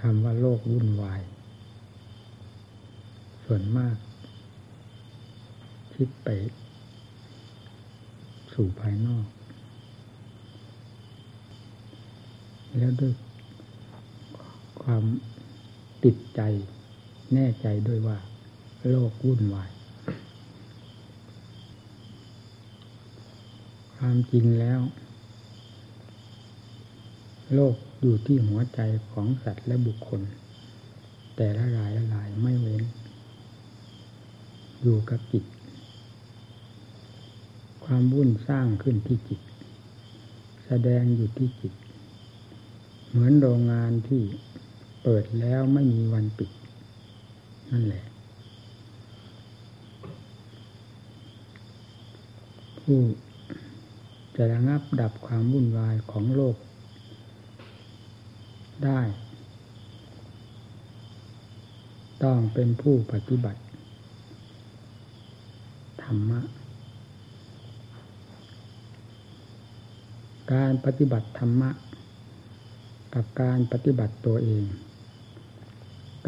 คำว่าโลกวุ่นวาย ส่วนมาก คิดไป สู่ภายนอก แล้วด้วยความติดใจแน่ใจด้วยว่า โลกวุ่นวาย ความจริงแล้ว โลกอยู่ที่หัวใจของสัตว์และบุคคล แต่ละรายละรายไม่เว้น อยู่กับจิต ความวุ่นสร้างขึ้นที่จิต แสดงอยู่ที่จิต เหมือนโรงงานที่เปิดแล้วไม่มีวันปิด นั่นแหละ ผู้จะระงับดับความวุ่นวายของโลก ได้ ต้องเป็นผู้ปฏิบัติ ธรรมะ การปฏิบัติธรรมะ กับการปฏิบัติตัวเอง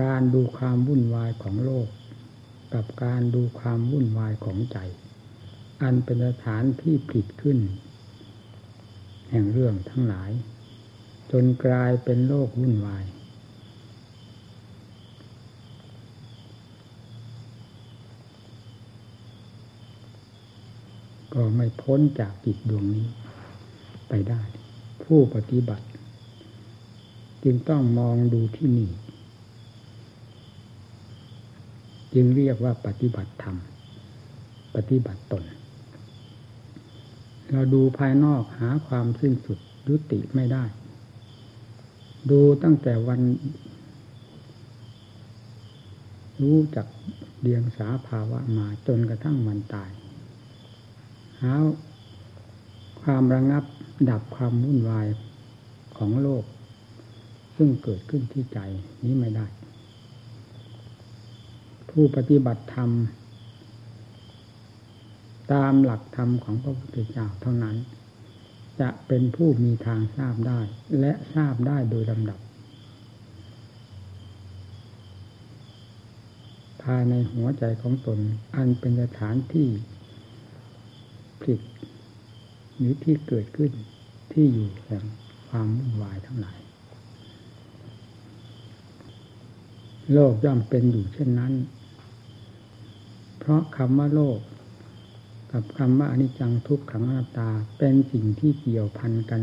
การดูความวุ่นวายของโลก กับการดูความวุ่นวายของใจ อันเป็นสถานที่ผลิตขึ้น แห่งเรื่องทั้งหลาย จนกลายเป็นโลกวุ่นวาย ก็ไม่พ้นจากจิตดวงนี้ไปได้ ผู้ปฏิบัติ จึงต้องมองดูที่นี่ จึงเรียกว่าปฏิบัติธรรม ปฏิบัติตน เราดูภายนอกหาความสิ้นสุดยุติไม่ได้ ดูตั้งแต่วัน รู้จักเดียงสาภาวะมาจนกระทั่งวันตาย หาความระงับดับความวุ่นวายของโลก ซึ่งเกิดขึ้นที่ใจนี้ไม่ได้ ผู้ปฏิบัติธรรม ตามหลักธรรมของพระพุทธเจ้าเท่านั้น จะเป็นผู้มีทางทราบได้ และทราบได้โดยลำดับ ภายในหัวใจของตน อันเป็นสถานที่ผลิตหรือที่เกิดขึ้นที่อยู่แห่งความวุ่นวายทั้งหลาย โลกย่อมเป็นอยู่เช่นนั้น เพราะคำว่าโลก กับคำว่าอนิจจังทุกขังอนัตตาเป็นสิ่งที่เกี่ยวพันกัน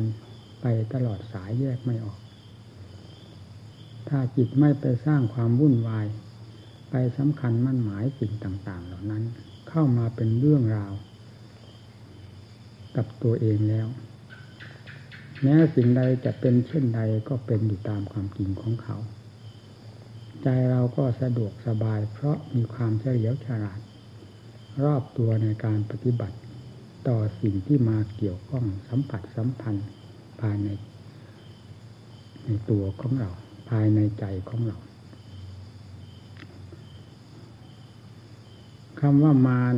ไปตลอดสายแยกไม่ออก ถ้าจิตไม่ไปสร้างความวุ่นวาย ไปสำคัญมั่นหมายสิ่งต่าง ๆ เหล่านั้นเข้ามาเป็นเรื่องราว กับตัวเองแล้ว แม้สิ่งใดจะเป็นเช่นใดก็เป็นอยู่ตามความจริงของเขา ใจเราก็สะดวกสบายเพราะมีความเฉลียวฉลาด รอบตัวในการปฏิบัติ ต่อสิ่งที่มาเกี่ยวข้องสัมผัสสัมพันธ์ภายใน ในตัวของเรา ภายในใจของเราคำว่ามาร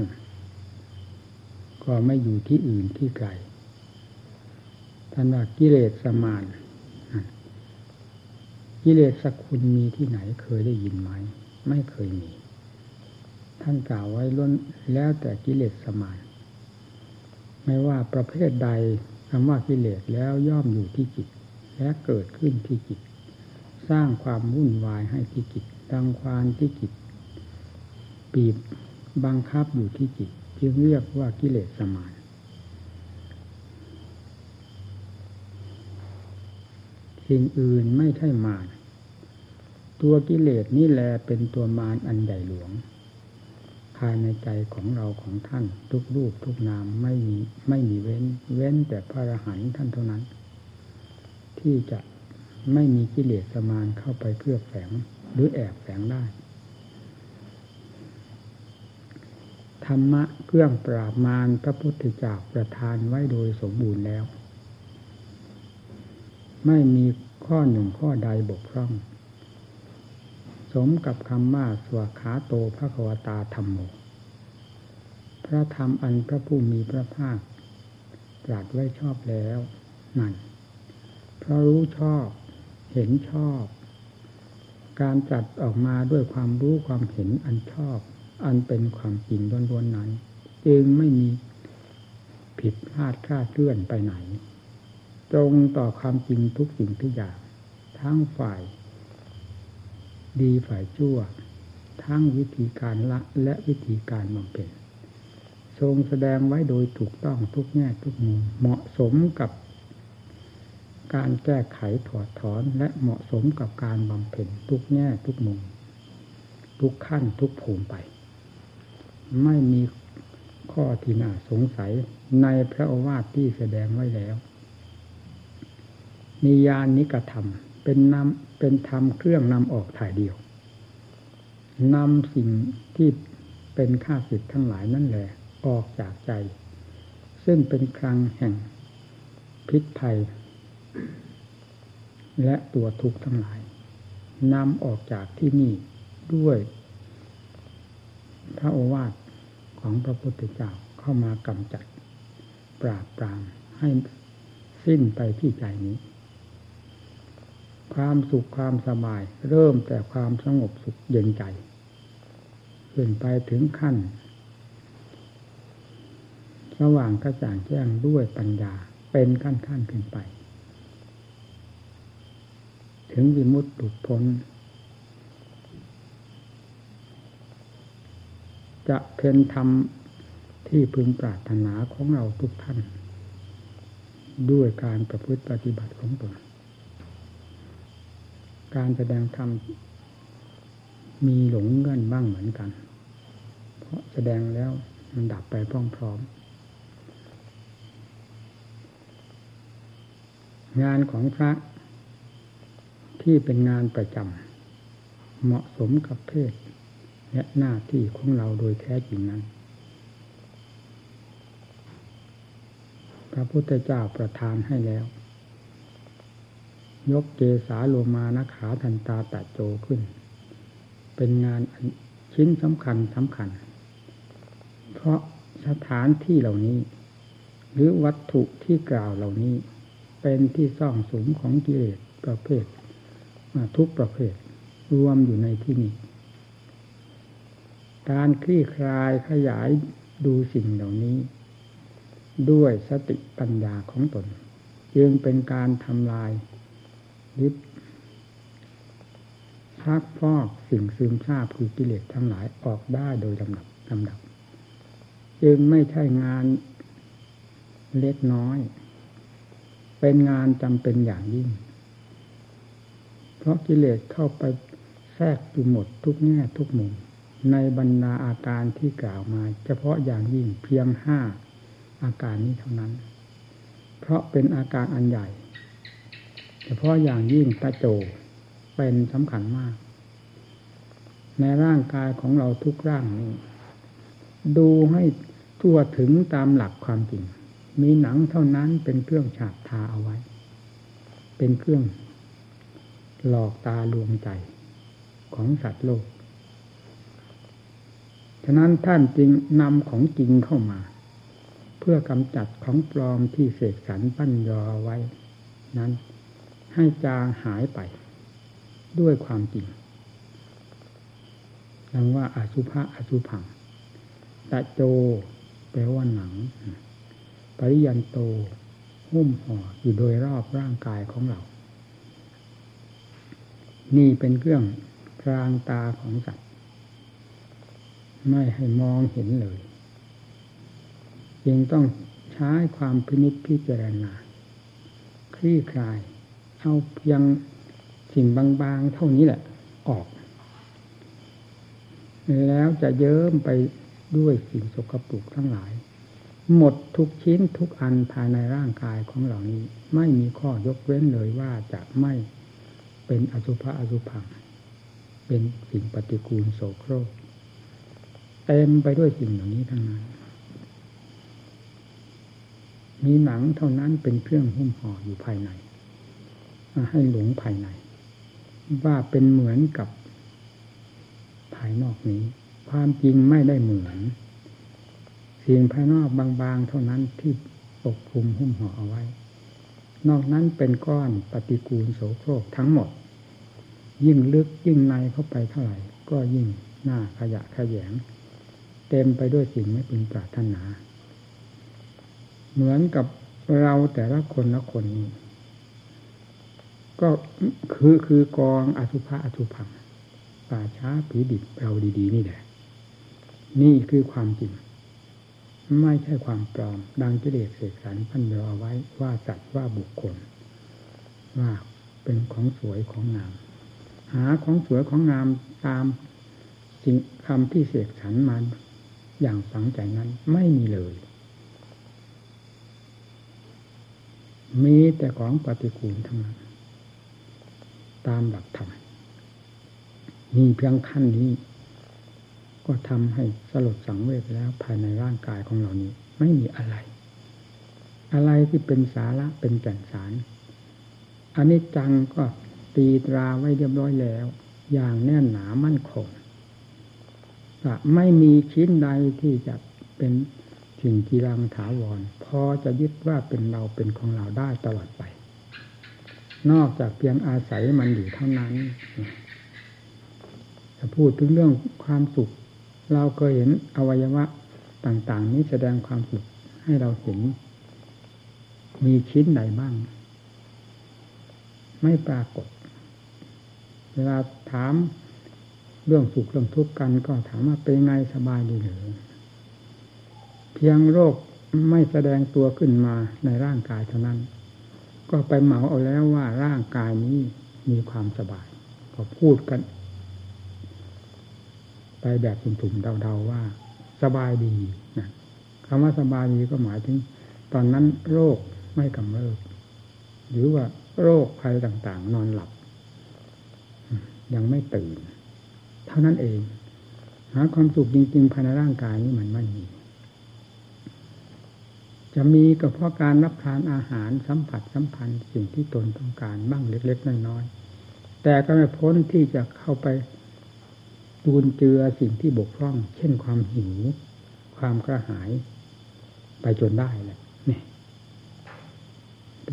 ก็ไม่อยู่ที่อื่นที่ไกลท่านว่ากิเลสสมานกิเลสสกุลมีที่ไหนเคยได้ยินไหม ไม่เคยมี ท่านกล่าวไว้ล้นแล้วแต่กิเลสสมานไม่ว่าประเภทใดคำว่ากิเลสแล้วย่อมอยู่ที่จิต และเกิดขึ้นที่จิต สร้างความวุ่นวายให้ที่จิตดังควานที่จิตปีบบังคับอยู่ที่จิตจึงเรียกว่ากิเลสสมาน สิ่งอื่นไม่ใช่มารตัวกิเลสนี่แหละเป็นตัวมารอันใหญ่หลวง ภายในใจของเราของท่านทุกรูปทุกนามไม่มีไม่มีเว้น เว้นแต่พระอรหันต์ท่านเท่านั้น ที่จะไม่มีกิเลสสมานเข้าไปเคลือแฝงหรือแอบแฝงได้ธรรมะเครื่องปราบมารพระพุทธเจ้าประทานไว้โดยสมบูรณ์แล้ว ไม่มีข้อหนึ่งข้อใดบกพร่อง สมกับคำว่าสวขาโตพระควตาธรรมโม พระธรรมอันพระผู้มีพระภาคตรัสไว้ชอบแล้วนั่นเพราะรู้ชอบ เห็นชอบ การจัดออกมาด้วยความรู้ความเห็นอันชอบ อันเป็นความจริงล้วนๆนั้น จึงไม่มีผิดพลาดคลาดเคลื่อนไปไหน ตรงต่อความจริงทุกสิ่งทุกอย่าง ทั้งฝ่าย ดีฝ่ายชั่ว ทั้งวิธีการละและวิธีการบำเพ็ญทรงแสดงไว้โดยถูกต้องทุกแง่ทุกมุมเหมาะสมกับการแก้ไขถอดถอนและเหมาะสมกับการบำเพ็ญทุกแง่ทุกมุม ทุกขั้นทุกภูมิไป ไม่มีข้อที่น่าสงสัยในพระโอวาทที่แสดงไว้แล้วมียานนิกธรรม เป็นนำ เป็นธรรมเครื่องนำออกถ่ายเดียวนำสิ่งที่เป็นข้าศึกทั้งหลายนั่นแหละออกจากใจ ซึ่งเป็นครังแห่งพิษภัย และตัวทุกข์ทั้งหลายนำออกจากที่นี่ด้วยพระโอวาทของพระพุทธเจ้าเข้ามากำจัด ปราบปรามให้สิ้นไปที่ใจนี้ ความสุขความสบาย เริ่มแต่ความสงบสุขเย็นใจขึ้นไปถึงขั้นสว่างกระจ่างแจ้งด้วยปัญญาเป็นขั้นขั้นขึ้นไป ถึงวิมุตติพ้น จะเพ็นธรรมที่พึงปรารถนาของเราทุกท่าน ด้วยการประพฤติปฏิบัติของตน การแสดงธรรมมีหลงเงื่อนบ้างเหมือนกัน เพราะแสดงแล้วมันดับไปพร้อมๆ งานของพระที่เป็นงานประจำเหมาะสมกับเพศ และหน้าที่ของเราโดยแท้จริงนั้น พระพุทธเจ้าประทานให้แล้ว ยกเกสาโลมานะขาทันตาตะโจขึ้น เป็นงานชิ้นสำคัญสำคัญ เพราะสถานที่เหล่านี้ หรือวัตถุที่กล่าวเหล่านี้ เป็นที่ซ่องสุมของกิเลสประเภททุกประเภท รวมอยู่ในที่นี้ การคลี่คลายขยายดูสิ่งเหล่านี้ ด้วยสติปัญญาของตน จึงเป็นการทำลาย ยึดพักพอกสิ่งซึมซาบคือกิเลสทั้งหลายออกได้โดยลำดับลำดับ จึงไม่ใช่งานเล็กน้อย เป็นงานจำเป็นอย่างยิ่ง เพราะกิเลสเข้าไปแทรกอยู่หมดทุกแง่ทุกมุม ในบรรดาอาการที่กล่าวมา เฉพาะอย่างยิ่งเพียงห้าอาการนี้เท่านั้น เพราะเป็นอาการอันใหญ่ เฉพาะอย่างยิ่งตาโจเป็นสำคัญมาก ในร่างกายของเราทุกร่างนี้ ดูให้ทั่วถึงตามหลักความจริง มีหนังเท่านั้นเป็นเครื่องฉาบทาเอาไว้ เป็นเครื่องหลอกตาลวงใจของสัตว์โลก ฉะนั้นท่านจึงนำของจริงเข้ามา เพื่อกำจัดของปลอมที่เสกสรรปั้นยอไว้ นั้น ให้จางหายไป ด้วยความจริงดังว่าอาสุภะอาสุพังตะโจ แปลว่าหนัง ปริยันโตหุ้มห่ออยู่โดยรอบร่างกายของเรา นี่เป็นเครื่องกลางตาของสัตว์ ไม่ให้มองเห็นเลยยังต้องใช้ความพินิจพิจารณา คลี่คลาย เอาเพียงสิ่งบางๆ เท่านี้แหละ ออก แล้วจะเยิ้มไปด้วยสิ่งสกปรกทั้งหลาย หมดทุกชิ้นทุกอันภายในร่างกายของเหล่านี้ ไม่มีข้อยกเว้นเลยว่าจะไม่เป็นอสุภะอสุพัง เป็นสิ่งปฏิกูลโสโครกเต็มไปด้วยสิ่งเหล่านี้ทั้งนั้น มีหนังเท่านั้นเป็นเครื่องหุ้มห่ออยู่ภายใน ให้หลงภายใน ว่าเป็นเหมือนกับภายนอกนี้ ความจริงไม่ได้เหมือนสิ่งภายนอกบางๆ เท่านั้นที่ปกคลุมหุ้มห่อเอาไว้ นอกนั้นเป็นก้อนปฏิกูลโสโครกทั้งหมด ยิ่งลึกยิ่งในเข้าไปเท่าไหร่ ก็ยิ่งหน้าขยะขยง เต็มไปด้วยสิ่งไม่พึงปรารถนา เหมือนกับเราแต่ละคนละคนนี้ ก็คือคือกองอสุภะอสุพังป่าช้าผีดิบเราดีๆ นี่แหละ นี่คือความจริง ไม่ใช่ความปลอม ดังกิเลสเสกสรรพันเดเอาไว้ว่าสัตว์ว่าบุคคล ว่าเป็นของสวยของงาม หาของสวยของงามตามสิ่งคำที่เสกสรรมาอย่างฝังใจนั้นไม่มีเลย มีแต่ของปฏิกูลทั้งนั้น ตามหลักธรรมมีเพียงขั้นนี้ ก็ทำให้สลดสังเวชแล้วภายในร่างกายของเรานี้ ไม่มีอะไร อะไรที่เป็นสาระเป็นแก่นสารอันนี้จังก็ตีตราไว้เรียบร้อยแล้ว อย่างแน่นหนามั่นคงจะไม่มีชิ้นใดที่จะเป็นสิ่งกีรังถาวร พอจะยึดว่าเป็นเราเป็นของเราได้ตลอดไป นอกจากเพียงอาศัยมันอยู่เท่านั้นจะพูดถึงเรื่องความสุข เราเคยเห็นอวัยวะต่าง ๆ นี้แสดงความสุขให้เราเห็น มีชิ้นใดบ้าง ไม่ปรากฏ เวลาถามเรื่องสุขเรื่องทุกข์กันก็ถามว่าเป็นไงสบายดีหรือเพียงโรคไม่แสดงตัวขึ้นมาในร่างกายเท่านั้น ก็ไปเหมาเอาแล้วว่าร่างกายนี้มีความสบาย ก็พูดกัน ไปแบบถุ่มๆเดาๆว่า สบายดีนะคำว่าสบายดีก็หมายถึง ตอนนั้นโรคไม่กำเริบหรือว่าโรคภัยต่างๆ นอนหลับ ยังไม่ตื่น เท่านั้นเอง หาความสุขจริง ๆ ภายในร่างกายนี้มันไม่มี จะมีก็เพราะการรับทานอาหารสัมผัสสัมพันธ์สิ่งที่ตนต้องการบ้างเล็กๆน้อยๆแต่ก็ไม่พ้นที่จะเข้าไปดูนเจือสิ่งที่บกพร่อง เช่นความหิว ความกระหาย ไปจนได้แหละนี่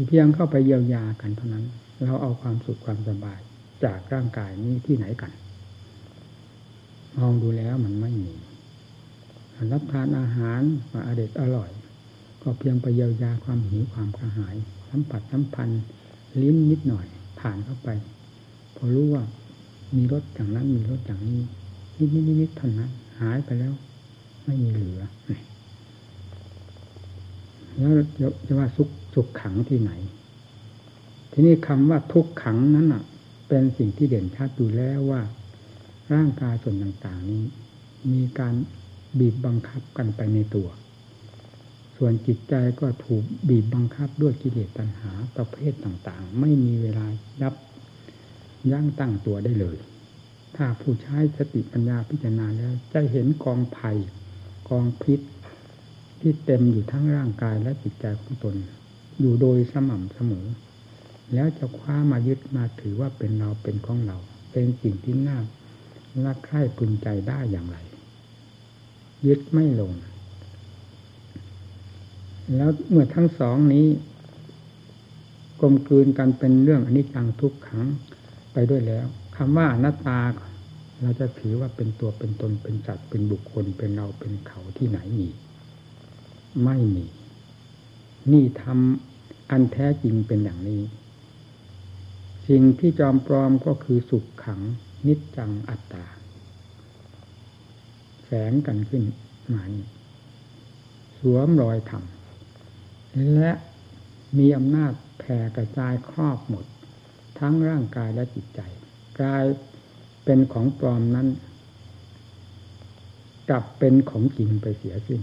เพียงเข้าไปเยียวยากันเท่านั้น เราเอาความสุขความสบายจากร่างกายนี้ที่ไหนกัน มองดูแล้วมันไม่มีรับทานอาหารมาอเด็ดอร่อย ก็เพียงไปเยียวยาความหิวความกระหาย สัมผัสสัมพันธ์ลิ้นนิดหน่อย ผ่านเข้าไป พอรู้ว่ามีรสอย่างนั้นมีรสอย่างนี้นิดนิดนิดเท่านั้นหายไปแล้ว ไม่มีเหลือแล้วจะว่าสุขสุขขังที่ไหน ทีนี้คำว่าทุกขังนั้นอะ เป็นสิ่งที่เด่นชัดอยู่แล้วว่า ร่างกายส่วนต่างๆนี้ มีการบีบบังคับกันไปในตัว ส่วนจิตใจก็ถูกบีบบังคับด้วยกิเลสตัณหาประเภทต่างๆ ไม่มีเวลายับยั้งตั้งตัวได้เลย ถ้าผู้ใช้สติปัญญาพิจารณาแล้วจะเห็นกองภัยกองพิษที่เต็มอยู่ทั้งร่างกายและจิตใจของตน อยู่โดยสม่ำเสมอ แล้วจะคว้ามายึดมาถือว่าเป็นเราเป็นของเรา เป็นสิ่งที่น่ารักใคร่พึงใจได้อย่างไร ยึดไม่ลง แล้วเมื่อทั้งสองนี้ กลมกลืนกันเป็นเรื่องอนิจจังทุกขังไปด้วยแล้วคำว่าอนัตตา เราจะถือว่าเป็นตัวเป็นตนเป็นสัตว์เป็นบุคคลเป็นเราเป็นเขาที่ไหนมีไม่มี นี่ทำอันแท้จริงเป็นอย่างนี้ สิ่งที่จอมปลอมก็คือสุขขัง นิจจังอัตตา แฝงกันขึ้นมานสวมรอยธรรม และมีอำนาจแผ่กระจายครอบหมด ทั้งร่างกายและจิตใจกลายเป็นของปลอมนั้น กลับเป็นของจริงไปเสียสิ้น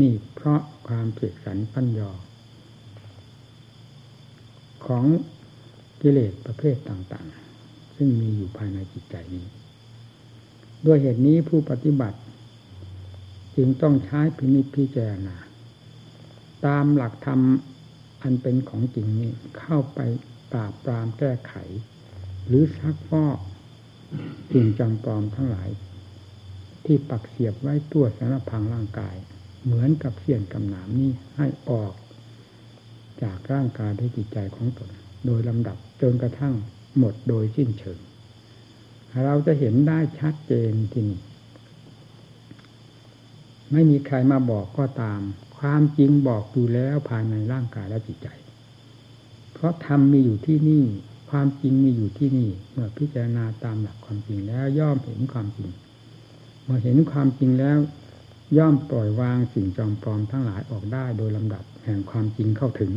นี่เพราะความเสกสรรปัญญาของกิเลสประเภทต่างๆ ซึ่งมีอยู่ภายในจิตใจนี้ ด้วยเหตุนี้ผู้ปฏิบัติ จึงต้องใช้พินิจพิจารณา ตามหลักธรรมอันเป็นของจริงนี้เข้าไปปราบปรามแก้ไข หรือซักฟอกสิ่งจำปลอมทั้งหลาย ที่ปักเสียบไว้ตัวสารพังร่างกาย เหมือนกับเสียนกำหนามนี้ให้ออก จากร่างกายด้วยจิตใจของตน โดยลำดับจนกระทั่งหมดโดยสิ้นเชิง เราจะเห็นได้ชัดเจนที่นี่ไม่มีใครมาบอกก็ตาม ความจริงบอกอยู่แล้วภายในร่างกายและจิตใจ เพราะธรรมมีอยู่ที่นี่ ความจริงมีอยู่ที่นี่ เมื่อพิจารณาตามหลักความจริงแล้วย่อมเห็นความจริง เมื่อเห็นความจริงแล้วย่อมปล่อยวางสิ่งจอมปลอมทั้งหลายออกได้โดยลำดับแห่งความจริงเข้าถึง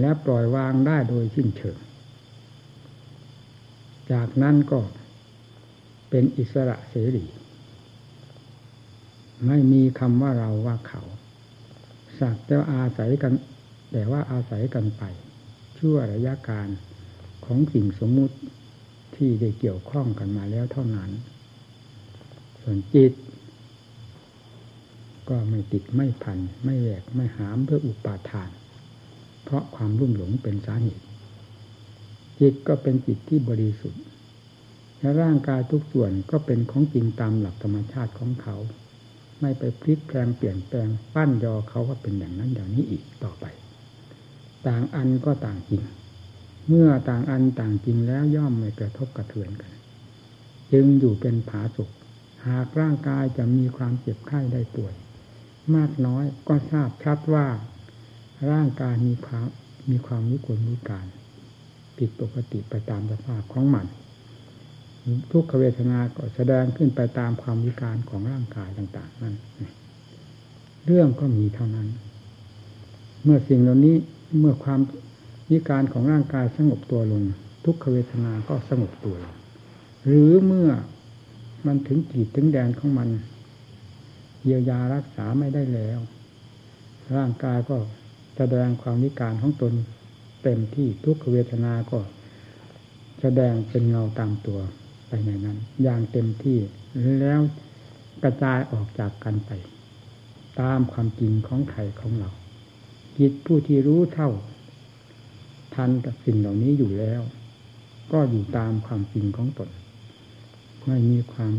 และปล่อยวางได้โดยสิ้นเชิง จากนั้นก็เป็นอิสระเสรี ไม่มีคำว่าเราว่าเขา สักแต่อาศัยกันแต่ว่าอาศัยกันไป ชั่วระยะการของสิ่งสมมุติที่ได้เกี่ยวข้องกันมาแล้วเท่านั้น ส่วนจิต ก็ไม่ติดไม่พัน ไม่แหวกไม่หามเพื่ออุปาทาน เพราะความรุ่มหลงเป็นสาเหตุ จิตก็เป็นจิตที่บริสุทธิ์และร่างกายทุกส่วนก็เป็นของจริงตามหลักธรรมชาติของเขา ไม่ไปพลิกแปลงเปลี่ยนแปลงปั้นยอเขาว่าเป็นอย่างนั้นอย่างนี้อีกต่อไป ต่างอันก็ต่างจริง เมื่อต่างอันต่างจริงแล้วย่อมไม่กระทบกระเทือนกัน จึงอยู่เป็นผาสุกหากร่างกายจะมีความเจ็บไข้ได้ป่วย มากน้อยก็ทราบชัดว่า ร่างกายมีความมีความวิกลวิการ ผิดปกติไปตามสภาพของมัน ทุกขเวทนาก็แสดงขึ้นไปตามความวิการของร่างกายต่าง ๆ นั่นเรื่องก็มีเท่านั้น เมื่อสิ่งเหล่านี้เมื่อความวิการของร่างกายสงบตัวลง ทุกขเวทนาก็สงบตัวลงหรือเมื่อมันถึงขีดถึงแดนของมัน เยียวยารักษาไม่ได้แล้ว ร่างกายก็แสดงความวิการของตน เต็มที่ทุกขเวทนาก็แสดงเป็นเงาตามตัว ไปในนั้น อย่างเต็มที่แล้วกระจายออกจากกันไป ตามความจริงของไข่ของเราจิตผู้ที่รู้เท่า ทันกับสิ่งเหล่านี้อยู่แล้ว ก็อยู่ตามความจริงของตนไม่มีความ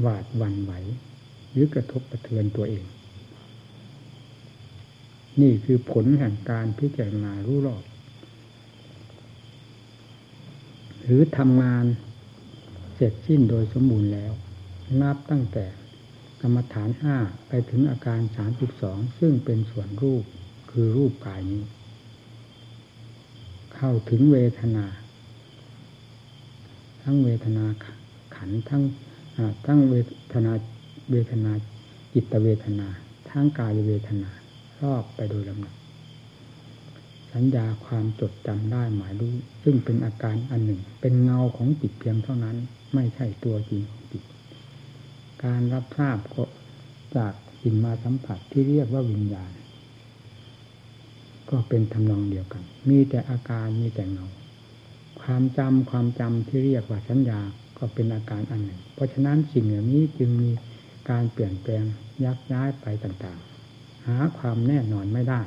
หวาดหวั่นไหว หรือกระทบกระเทือนตัวเอง นี่คือผลแห่งการพิจารณารู้รอบ หรือทำงานเสร็จสิ้นโดยสมบูรณ์แล้ว นับตั้งแต่กรรมฐานห้าไปถึงอาการสามสิบสองซึ่งเป็นส่วนรูปคือรูปกายนี้ เข้าถึงเวทนา ทั้งเวทนาขันทั้งทั้งเวทนาเวทนาจิตเวทนา ทั้งกายเวทนา รอบไปโดยลำดับ สัญญาความจดจำได้หมายรู้ ซึ่งเป็นอาการอันหนึ่ง เป็นเงาของจิตเพียงเท่านั้น ไม่ใช่ตัวจริงของจิต การรับทราบก็จากสิ่งมาสัมผัสที่เรียกว่าวิญญาณ ก็เป็นทำนองเดียวกัน มีแต่อาการมีแต่เงา ความจำความจำที่เรียกว่าสัญญาก็เป็นอาการอันหนึ่ง เพราะฉะนั้นสิ่งเหล่านี้จึงมีการเปลี่ยนแปลงยักย้ายไปต่างๆ หาความแน่นอนไม่ได้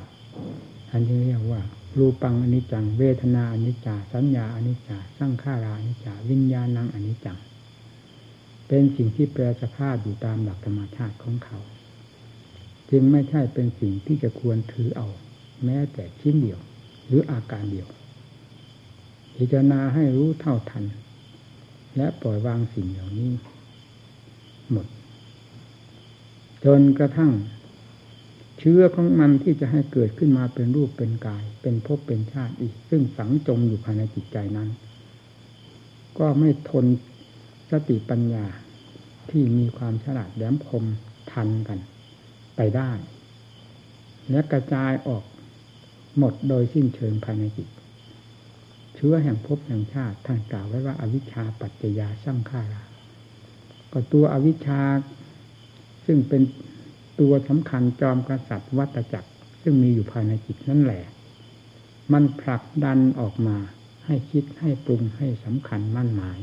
อันที่เรียกว่า รูปังอนิจจัง เวทนาอนิจจาสัญญาอนิจจาสร้างขาราอนิจจาวิญญาณังอนิจจัง เป็นสิ่งที่แปรสภาพอยู่ตามหลักธรรมชาติของเขา จึงไม่ใช่เป็นสิ่งที่จะควรถือเอา แม้แต่ชิ้นเดียว หรืออาการเดียว พิจารณาให้รู้เท่าทัน และปล่อยวางสิ่งเหล่านี้ หมด จนกระทั่ง เชื้อของมันที่จะให้เกิดขึ้นมาเป็นรูปเป็นกาย เป็นภพเป็นชาติอีก ซึ่งฝังจมอยู่ภายในจิตใจนั้น ก็ไม่ทนสติปัญญาที่มีความฉลาดแหลมคมทันกัน ไปได้และกระจายออกหมดโดยสิ้นเชิงภายในจิต เชื้อแห่งภพแห่งชาติท่านกล่าวไว้ว่าอาวิชชาปัจจยาสร้างข้าราก็ตัวอวิชชาซึ่งเป็น ตัวสำคัญจอมกษัตริย์วัตจักร ซึ่งมีอยู่ภายในจิตนั่นแหละ มันผลักดันออกมาให้คิดให้ปรุงให้สำคัญมั่นหมาย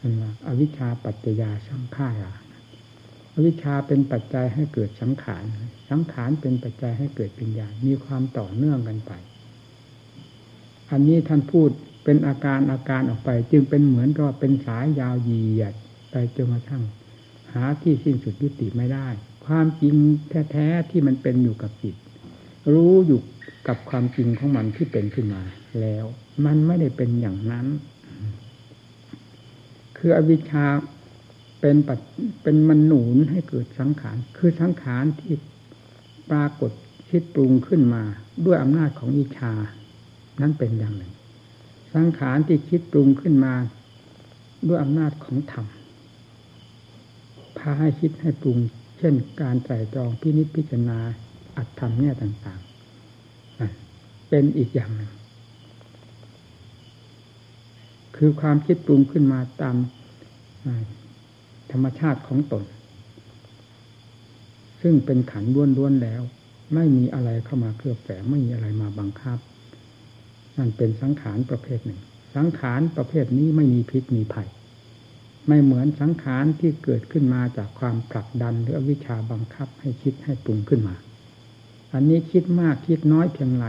อันว่าอวิชชาปัจจยาสังขาราอวิชชาเป็นปัจจัยให้เกิดสังขาร สังขารเป็นปัจจัยให้เกิดปัญญา มีความต่อเนื่องกันไป อันนี้ท่านพูดเป็นอาการอาการออกไป จึงเป็นเหมือนกับเป็นสายยาวเหยียดไปจนกระทั่ง หาที่สิ้นสุดยุติไม่ได้ ความจริงแท้ๆที่มันเป็นอยู่กับจิต รู้อยู่กับความจริงของมันที่เป็นขึ้นมา แล้ว มันไม่ได้เป็นอย่างนั้น คืออวิชชาเป็นปัจเป็นมันหนุนให้เกิดสังขาร คือสังขารที่ปรากฏคิดปรุงขึ้นมา ด้วยอำนาจของวิชา นั้นเป็นอย่างหนึ่ง สังขารที่คิดปรุงขึ้นมา ด้วยอำนาจของธรรมพาให้คิดให้ปรุง เช่นการไตรตรองพินิจพิจารณาอัตธรรมเนี่ยต่างๆ เป็นอีกอย่างหนึ่ง คือความคิดปรุงขึ้นมาตามธรรมชาติของตน ซึ่งเป็นขันล้วนๆแล้ว ไม่มีอะไรเข้ามาเคลือบแฝงไม่มีอะไรมาบังคับนั่นเป็นสังขารประเภทหนึ่ง สังขารประเภทนี้ไม่มีพิษมีภัย ไม่เหมือนสังขารที่เกิดขึ้นมาจากความผลักดันหรือวิชาบังคับให้คิดให้ปรุงขึ้นมา อันนี้คิดมากคิดน้อยเพียงไร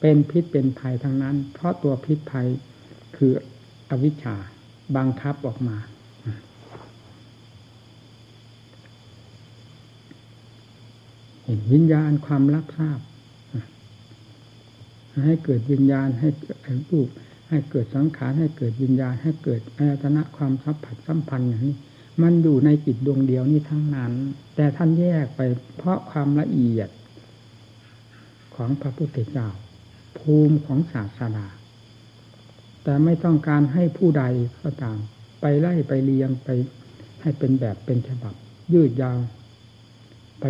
เป็นพิษเป็นภัยทั้งนั้น เพราะตัวพิษภัยคืออวิชชาบังคับออกมาวิญญาณความรับทราบให้เกิดวิญญาณให้เกิดรูป ให้เกิดสังขารให้เกิดวิญญาณให้เกิดอายตนะความสัมผัสสัมพันธ์อย่างนี้ มันอยู่ในจิตดวงเดียวนี้ทั้งนั้น แต่ท่านแยกไปเพราะความละเอียด ของพระพุทธเจ้า ภูมิของศาสนาแต่ไม่ต้องการให้ผู้ใดก็ตาม ไปไล่ไปเรียงไปให้เป็นแบบเป็นฉบับ ยืดยาว ไป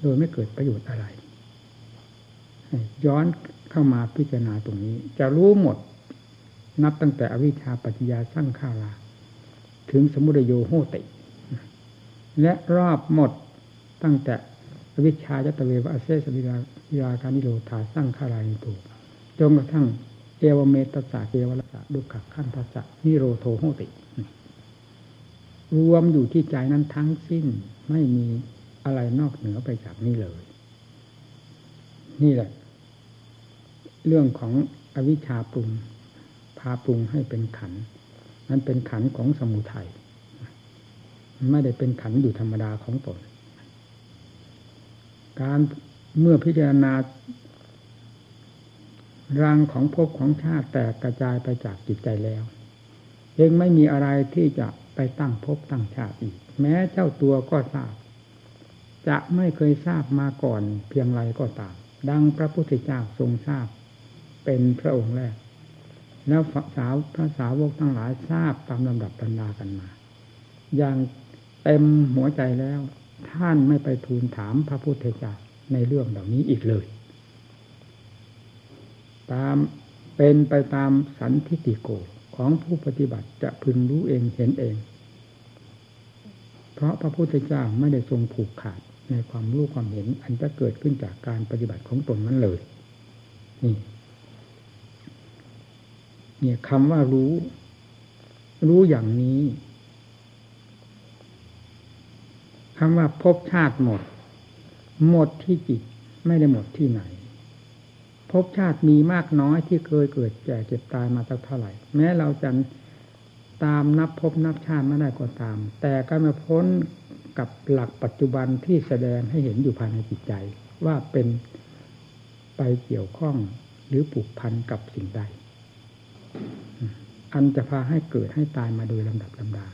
โดยไม่เกิดประโยชน์อะไรย้อนเข้ามาพิจารณาตรงนี้ จะรู้หมด นับตั้งแต่อวิชชาปัญญาสร้างข้าลาถึงสมุทโยโหติ และรอบหมดตั้งแต่อวิชชายตเววะเสสวิรายาการนิโรธาสร้างข้าลานิโตจนกระทั่งเอวเมตตาเกวละสะดุขขั้นทัสะนิโรโทโหติ รวมอยู่ที่ใจนั้นทั้งสิ้นไม่มีอะไรนอกเหนือไปจากนี้เลย นี่แหละ เรื่องของอวิชชาปรุงาปรุงให้เป็นขัน นั้นเป็นขันของสมุทัยไม่ได้เป็นขันอยู่ธรรมดาของตน การเมื่อพิจารณารังของภพของชาติแตกกระจายไปจากจิตใจแล้วเองไม่มีอะไรที่จะไปตั้งภพตั้งชาติอีก แม้เจ้าตัวก็ทราบ จะไม่เคยทราบมาก่อนเพียงไรก็ตาม ดังพระพุทธเจ้าทรงทราบ เป็นพระองค์แรก แล้วสาวพระสาวกทั้งหลายทราบตามลำดับตรรดากันมา อย่างเต็มหัวใจแล้ว ท่านไม่ไปทูลถามพระพุทธเจ้าในเรื่องเหล่านี้อีกเลย ตามเป็นไปตามสันทิติโกของผู้ปฏิบัติจะพึงรู้เองเห็นเอง เพราะพระพุทธเจ้าไม่ได้ทรงผูกขาดในความรู้ความเห็น อันจะเกิดขึ้นจากการปฏิบัติของตนนั้นเลย นี่ เนี่ยคำว่ารู้ รู้อย่างนี้คำว่าพบชาติหมด หมดที่จิตไม่ได้หมดที่ไหนพบชาติมีมากน้อยที่เคยเกิดแก่เจ็บตายมาตั้งเท่าไหร่ แม้เราจะตามนับพบนับชาติไม่ได้ก็ตาม แต่ก็มาพ้นกับหลักปัจจุบันที่แสดงให้เห็นอยู่ภายในจิตใจ ว่าเป็นไปเกี่ยวข้องหรือผูกพันกับสิ่งใด อันจะพาให้เกิดให้ตายมาโดยลำดับลำดา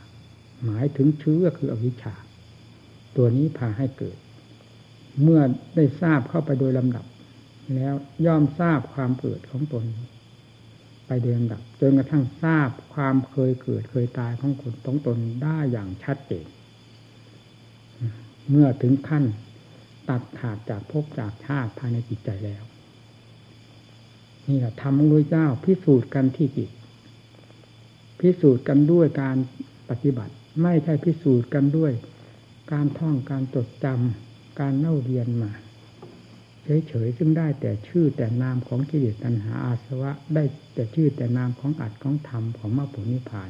หมายถึงเชื้อคืออวิชชา ตัวนี้พาให้เกิด เมื่อได้ทราบเข้าไปโดยลำดับ แล้วย่อมทราบความเกิดของตน ไปโดยลำดับจนกระทั่งทราบความเคยเกิดเคยตายของคนของตนได้อย่างชัดเจนเมื่อถึงขั้นตัดขาดจากภพจากชาติภายในจิตใจแล้ว นี่แหละทำของพระเจ้า พิสูจน์กันที่จิต พิสูจน์กันด้วยการปฏิบัติ ไม่ใช่พิสูจน์กันด้วย การท่องการจดจำการเล่าเรียนมา เฉยๆซึ่งได้แต่ชื่อแต่นามของกิเลสตัณหาอาสวะ ได้แต่ชื่อแต่นามของอัดของธรรมของมรรคผลนิพพาน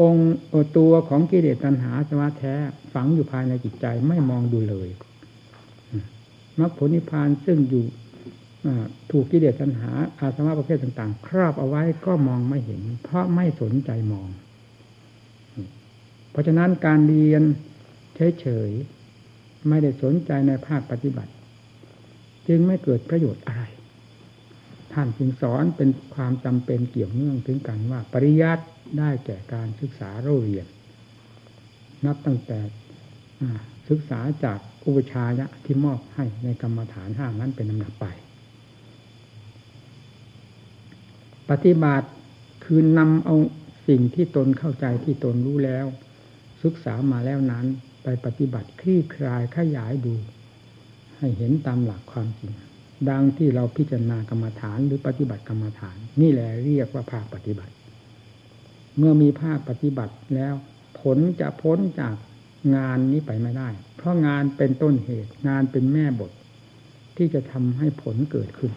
องค์ตัวของกิเลสตัณหาสมาแท้ฝังอยู่ภายในจิตใจไม่มองดูเลยมรรคผลนิพพานซึ่งอยู่ ถูกกิเลสตัณหา อาสวะประเภทต่างๆ ครอบเอาไว้ก็มองไม่เห็น เพราะไม่สนใจมอง เพราะฉะนั้นการเรียนเฉยๆไม่ได้สนใจในภาคปฏิบัติ จึงไม่เกิดประโยชน์อะไร ท่านจึงสอนเป็นความจำเป็นเกี่ยวเนื่องถึงกันว่า ปริยัติได้แก่การศึกษาเราเรียน นับตั้งแต่ศึกษาจากอุปชายะที่มอบให้ในกรรมฐานห้านั้นเป็นลำดับไป ปฏิบัติคือนำเอาสิ่งที่ตนเข้าใจที่ตนรู้แล้ว ศึกษามาแล้วนั้น ไปปฏิบัติคลี่คลายขยายดู ให้เห็นตามหลักความจริง ดังที่เราพิจารณากรรมฐานหรือปฏิบัติกรรมฐาน นี่แหละเรียกว่าภาคปฏิบัติ เมื่อมีภาคปฏิบัติแล้ว ผลจะพ้นจากงานนี้ไปไม่ได้ เพราะงานเป็นต้นเหตุ งานเป็นแม่บท ที่จะทำให้ผลเกิดขึ้น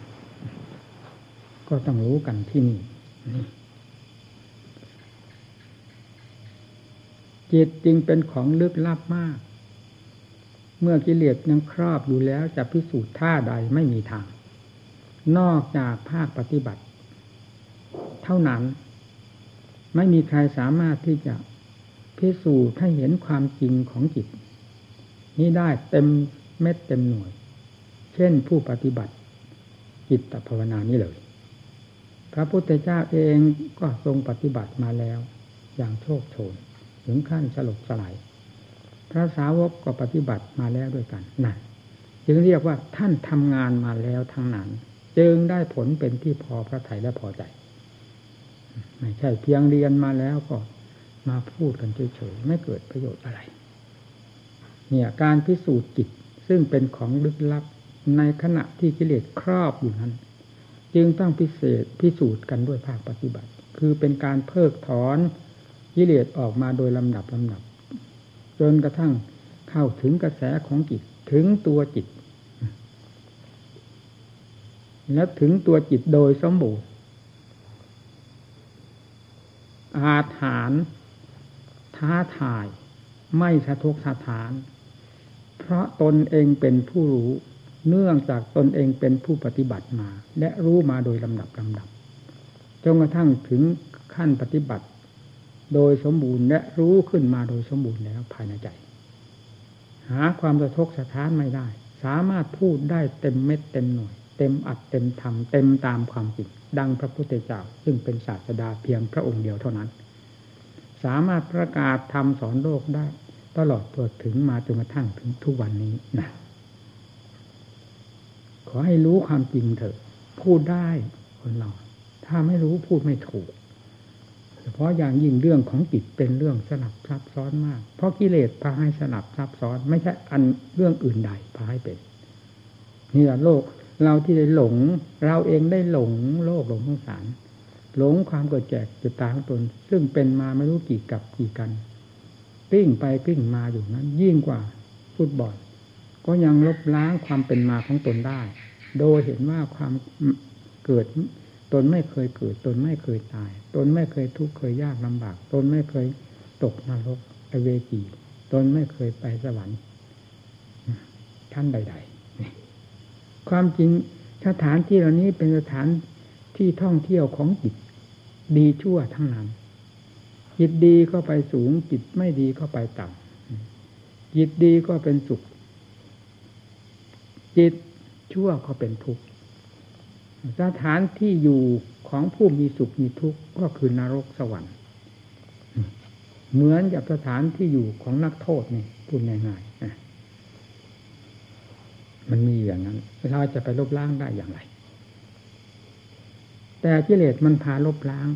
ก็ต้องรู้กันที่นี่จิตจริงเป็นของลึกลับมาก เมื่อกิเลสยังครอบอยู่แล้วจะพิสูจน์ท่าใดไม่มีทาง นอกจากภาคปฏิบัติ เท่านั้น ไม่มีใครสามารถที่จะพิสูจน์ให้เห็นความจริงของจิต นี้ได้เต็มเม็ดเต็มหน่วย เช่นผู้ปฏิบัติจิตตภาวนานี้เลย พระพุทธเจ้าเองก็ทรงปฏิบัติมาแล้ว อย่างโชคโชน ถึงขั้นสลบสลายพระสาวกก็ปฏิบัติมาแล้วด้วยกันนั่นจึงเรียกว่าท่านทำงานมาแล้วทั้งนั้น จึงได้ผลเป็นที่พอพระไถ่และพอใจไม่ใช่เพียงเรียนมาแล้วก็มาพูดกันเฉยๆไม่เกิดประโยชน์อะไร เนี่ยการพิสูจน์จิตซึ่งเป็นของลึกลับในขณะที่กิเลสครอบอยู่นั้น จึงต้องพิเศษพิสูจน์กันด้วยภาคปฏิบัติ คือเป็นการเพิกถอนกิเลสออกมาโดยลำดับลำดับ จนกระทั่งเข้าถึงกระแสของจิตถึงตัวจิต และถึงตัวจิตโดยสมบูรณ์อาถานท้าทาย ไม่สะทกสะทาน เพราะตนเองเป็นผู้รู้ เนื่องจากตนเองเป็นผู้ปฏิบัติมา และรู้มาโดยลำดับลำดับจนกระทั่งถึงขั้นปฏิบัติ โดยสมบูรณ์และรู้ขึ้นมาโดยสมบูรณ์แล้วภายในใจ หาความสะทกสะท้านไม่ได้ สามารถพูดได้เต็มเม็ดเต็มหน่วย เต็มอัดเต็มทำเต็มตามความจริงดังพระพุทธเจ้าซึ่งเป็นศาสดาเพียงพระองค์เดียวเท่านั้น สามารถประกาศทำสอนโลกได้ ตลอดเปิดถึงมาจนกระทั่งถึงทุกวันนี้นะ อให้รู้ความจริงเถอะ พูดได้คนเรา ถ้าไม่รู้พูดไม่ถูกเฉพาะอย่างยิ่งเรื่องของจิตเป็นเรื่องสลับซับซ้อนมาก เพราะกิเลสพาให้สลับซับซ้อน ไม่ใช่อันเรื่องอื่นใดพาให้เป็นนี่แหละโลกเราที่ได้หลง เราเองได้หลงโลกหลงสงสาร หลงความเกิดแจกจุดตาของตน ซึ่งเป็นมาไม่รู้กี่กับกี่กันปิ้งไปปิ้งมาอยู่นั้น ยิ่งกว่าฟุตบอลก็ยังลบล้างความเป็นมาของตนได้ โดยเห็นว่าความเกิด ตนไม่เคยเกิด ตนไม่เคยตาย ตนไม่เคยทุกข์เคยยากลำบาก ตนไม่เคยตกนรกอเวจีตนไม่เคยไปสวรรค์ท่านใดๆความจริงสถานที่เหล่านี้เป็นสถานที่ท่องเที่ยวของจิต ดีชั่วทั้งนั้นจิตดีก็ไปสูงจิตไม่ดีก็ไปต่ำจิตดีก็เป็นสุข จิต ชั่วก็เป็นทุกข์สถานที่อยู่ของผู้มีสุขมีทุกข์ก็คือนรกสวรรค์ เหมือนกับสถานที่อยู่ของนักโทษนี่พูดง่ายๆมันมีอย่างนั้นเราจะไปลบล้างได้อย่างไร แต่กิเลสมันพาลบล้าง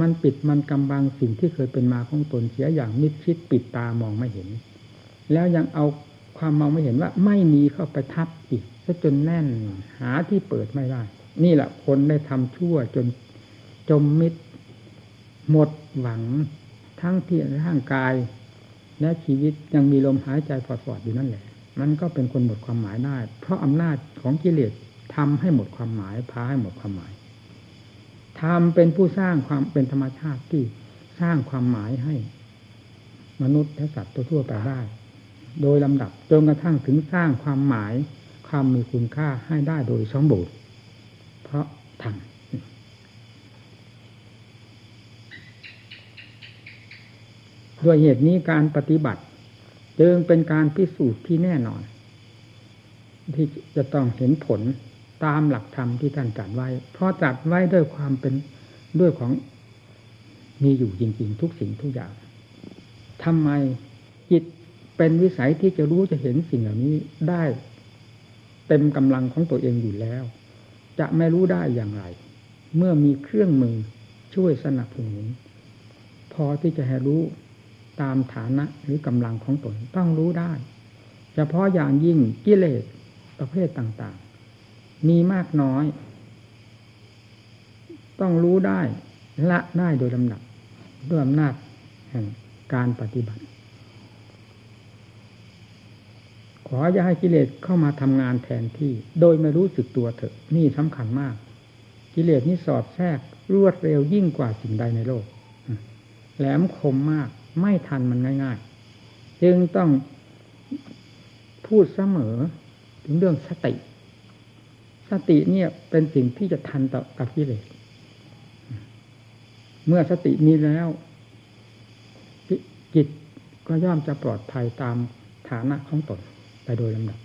มันปิดมันกำบังสิ่งที่เคยเป็นมาของตนเสียอย่างมิดชิดปิดตามองไม่เห็น แล้วยังเอา ความมองไม่เห็นว่า ไม่มีเข้าไปทับอีกซะจนแน่นหาที่เปิดไม่ได้ นี่แหละคนได้ทำชั่วจนจมมิดหมดหวังทั้งที่ร่างกาย และชีวิตยังมีลมหายใจฟอดๆอยู่นั่นแหละ มันก็เป็นคนหมดความหมายได้ เพราะอำนาจของกิเลสทำให้หมดความหมายพาให้หมดความหมายทำเป็นผู้สร้างความเป็นธรรมชาติที่สร้างความหมายให้ มนุษย์และสัตว์ทั่วไปได้ โดยลำดับจนกระทั่งถึงสร้างความหมายความมีคุณค่าให้ได้โดยสมบูรณ์เพราะทำด้วยเหตุนี้การปฏิบัติ จึงเป็นการพิสูจน์ที่แน่นอน ที่จะต้องเห็นผลตามหลักธรรมที่ท่านจัดไว้ เพราะจัดไว้ด้วยความเป็นด้วยของมีอยู่จริง ๆ ทุกสิ่งทุกอย่างทำไมจิต เป็นวิสัยที่จะรู้จะเห็นสิ่งเหล่านี้ได้ เต็มกำลังของตัวเองอยู่แล้ว จะไม่รู้ได้อย่างไร เมื่อมีเครื่องมือช่วยสนับสนุนพอที่จะให้รู้ตามฐานะหรือกำลังของตนต้องรู้ได้ เฉพาะอย่างยิ่งกิเลสประเภทต่างๆ มีมากน้อย ต้องรู้ได้ละได้โดยลำดับด้วยอำนาจแห่งการปฏิบัติ ขออย่าให้กิเลสเข้ามาทำงานแทนที่ โดยไม่รู้สึกตัวเถอะ นี่สำคัญมาก กิเลสนี่สอดแทรกรวดเร็วยิ่งกว่าสิ่งใดในโลก แหลมคมมากไม่ทันมันง่าย ๆ จึงต้องพูดเสมอถึงเรื่องสติ สติเนี่ยเป็นสิ่งที่จะทันต่อกับกิเลส เมื่อสติมีแล้วจิตก็ย่อมจะปลอดภัยตามฐานะของตน ไปโดยลำดับ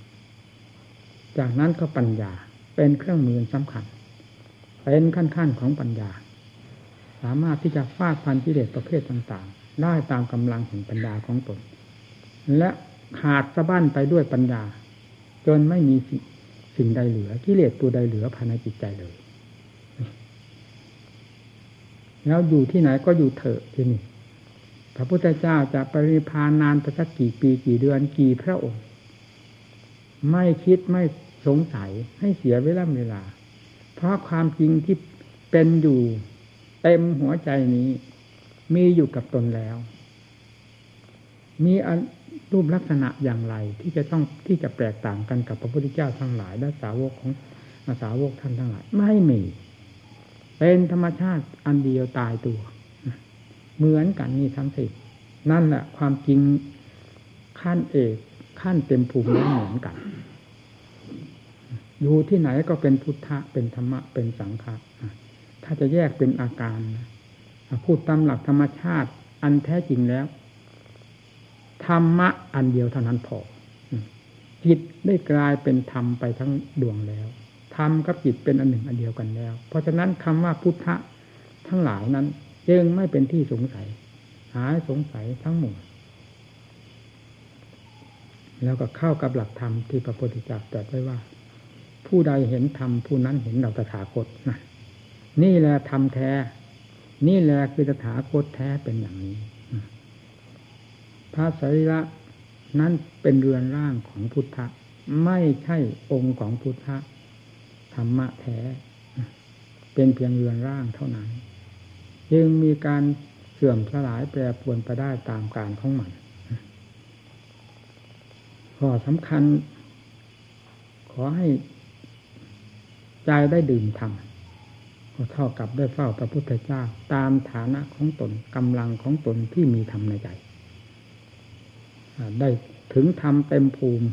จากนั้นก็ปัญญาเป็นเครื่องมือสำคัญ เป็นขั้นขั้นของปัญญา สามารถที่จะฟาดฟันกิเลสประเภทต่างๆ ได้ตามกำลังแห่งปัญญาของตน และขาดสะบั้นไปด้วยปัญญา จนไม่มีสิ่งใดเหลือกิเลสตัวใดเหลือภายในจิตใจเลย แล้วอยู่ที่ไหนก็อยู่เถอะที่นี่พระพุทธเจ้าจะปริพานนานไปสักกี่ปีกี่เดือนกี่พระองค์ ไม่คิดไม่สงสัยให้เสียเวลาเวลา เพราะความจริงที่เป็นอยู่เต็มหัวใจนี้ มีอยู่กับตนแล้ว มีรูปลักษณะอย่างไรที่จะต้องที่จะแตกต่างกันกับพระพุทธเจ้าทั้งหลาย และสาวกของสาวกท่านทั้งหลาย ไม่มี เป็นธรรมชาติอันเดียวตายตัว เหมือนกันนี่ทั้งสิ้นนั่นแหละความจริงขั้นเอก ขั้นเต็มภูมิแล้วเหมือนกัน อยู่ที่ไหนก็เป็นพุทธะเป็นธรรมะเป็นสังฆะถ้าจะแยกเป็นอาการพูดตามหลักธรรมชาติ อันแท้จริงแล้ว ธรรมะอันเดียวเท่านั้นพอจิตได้กลายเป็นธรรมไปทั้งดวงแล้วธรรมกับจิตเป็นอันหนึ่งอันเดียวกันแล้ว เพราะฉะนั้นคำว่าพุทธะทั้งหลายนั้น จึงไม่เป็นที่สงสัย หายสงสัยทั้งหมด แล้วก็เข้ากับหลักธรรมที่พระพุทธเจ้าตรัสไว้ว่า ผู้ใดเห็นธรรมผู้นั้นเห็นเราตถาคตนะนี่แหละธรรมแท้ นี่แหละคือตถาคตแท้เป็นอย่างนี้พระสรีระนั้นเป็นเรือนร่างของพุทธะไม่ใช่องค์ของพุทธะธรรมะแท้ เป็นเพียงเรือนร่างเท่านั้น จึงมีการเสื่อมสลายแปรปรวนไปได้ตามการของมัน ข้อสำคัญ ขอให้ใจได้ดื่มธรรมก็เท่ากับได้เฝ้าพระพุทธเจ้า ตามฐานะของตนกำลังของตนที่มีธรรมในใจได้ถึงธรรมเต็มภูมิ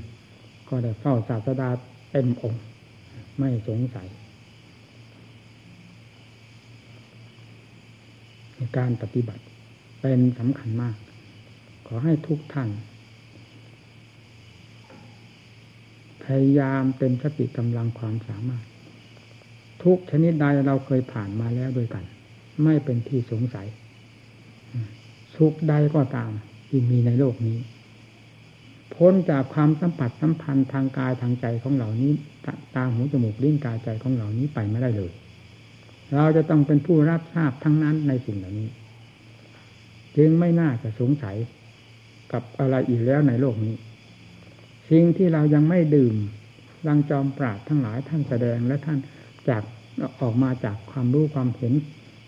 ก็ได้เฝ้าศาสดาเต็มองค์ ไม่สงสัย การปฏิบัติเป็นสำคัญมาก ขอให้ทุกท่าน พยายามเต็มสติกำลังความสามารถ ทุกชนิดใดเราเคยผ่านมาแล้วด้วยกัน ไม่เป็นที่สงสัยสุขใดก็ตามที่มีในโลกนี้ พ้นจากความสัมผัสสัมพันธ์ทางกายทางใจของเหล่านี้ ตาหูจมูกลิ้นกายใจของเหล่านี้ไปไม่ได้เลย เราจะต้องเป็นผู้รับทราบทั้งนั้นในสิ่งเหล่านี้ จึงไม่น่าจะสงสัยกับอะไรอีกแล้วในโลกนี้ สิ่งที่เรายังไม่ดื่มรังจอมปราดทั้งหลายท่านแสดงและท่านจากออกมาจากความรู้ความเห็น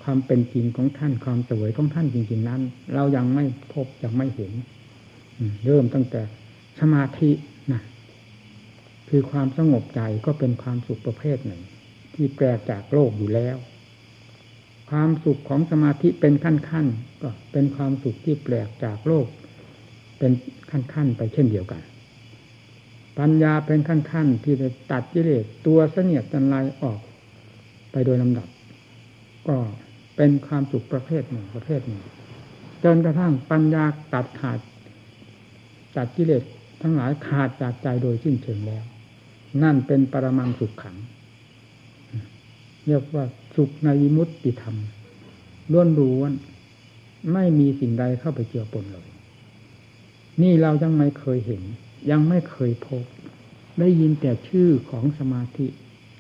ความเป็นจริงของท่านความสวยของท่านจริง ๆนั้น เรายังไม่พบยังไม่เห็นเริ่มตั้งแต่สมาธินะคือความสงบใจก็เป็นความสุขประเภทหนึ่ง ที่แปลจากโลกอยู่แล้ว ความสุขของสมาธิเป็นขั้นขั้นก็เป็นความสุขที่แปลกจากโลก เป็นขั้นขั้นไปเช่นเดียวกัน ปัญญาเป็นขั้นขั้นที่จะตัดกิเลสตัวเสนียดจันไรออกไปโดยลำดับ ก็เป็นความสุขประเภทหนึ่งประเภทหนึ่งจนกระทั่งปัญญาตัดขาดตัดกิเลสทั้งหลายขาดจากใจโดยสิ้นเชิงแล้ว นั่นเป็นปรมังสุขขัง เรียกว่าสุขในมุตติธรรมล้วนล้วนไม่มีสิ่งใดเข้าไปเกี่ยวปนเลย นี่เรายังไม่เคยเห็น ยังไม่เคยพบ ได้ยินแต่ชื่อของสมาธิ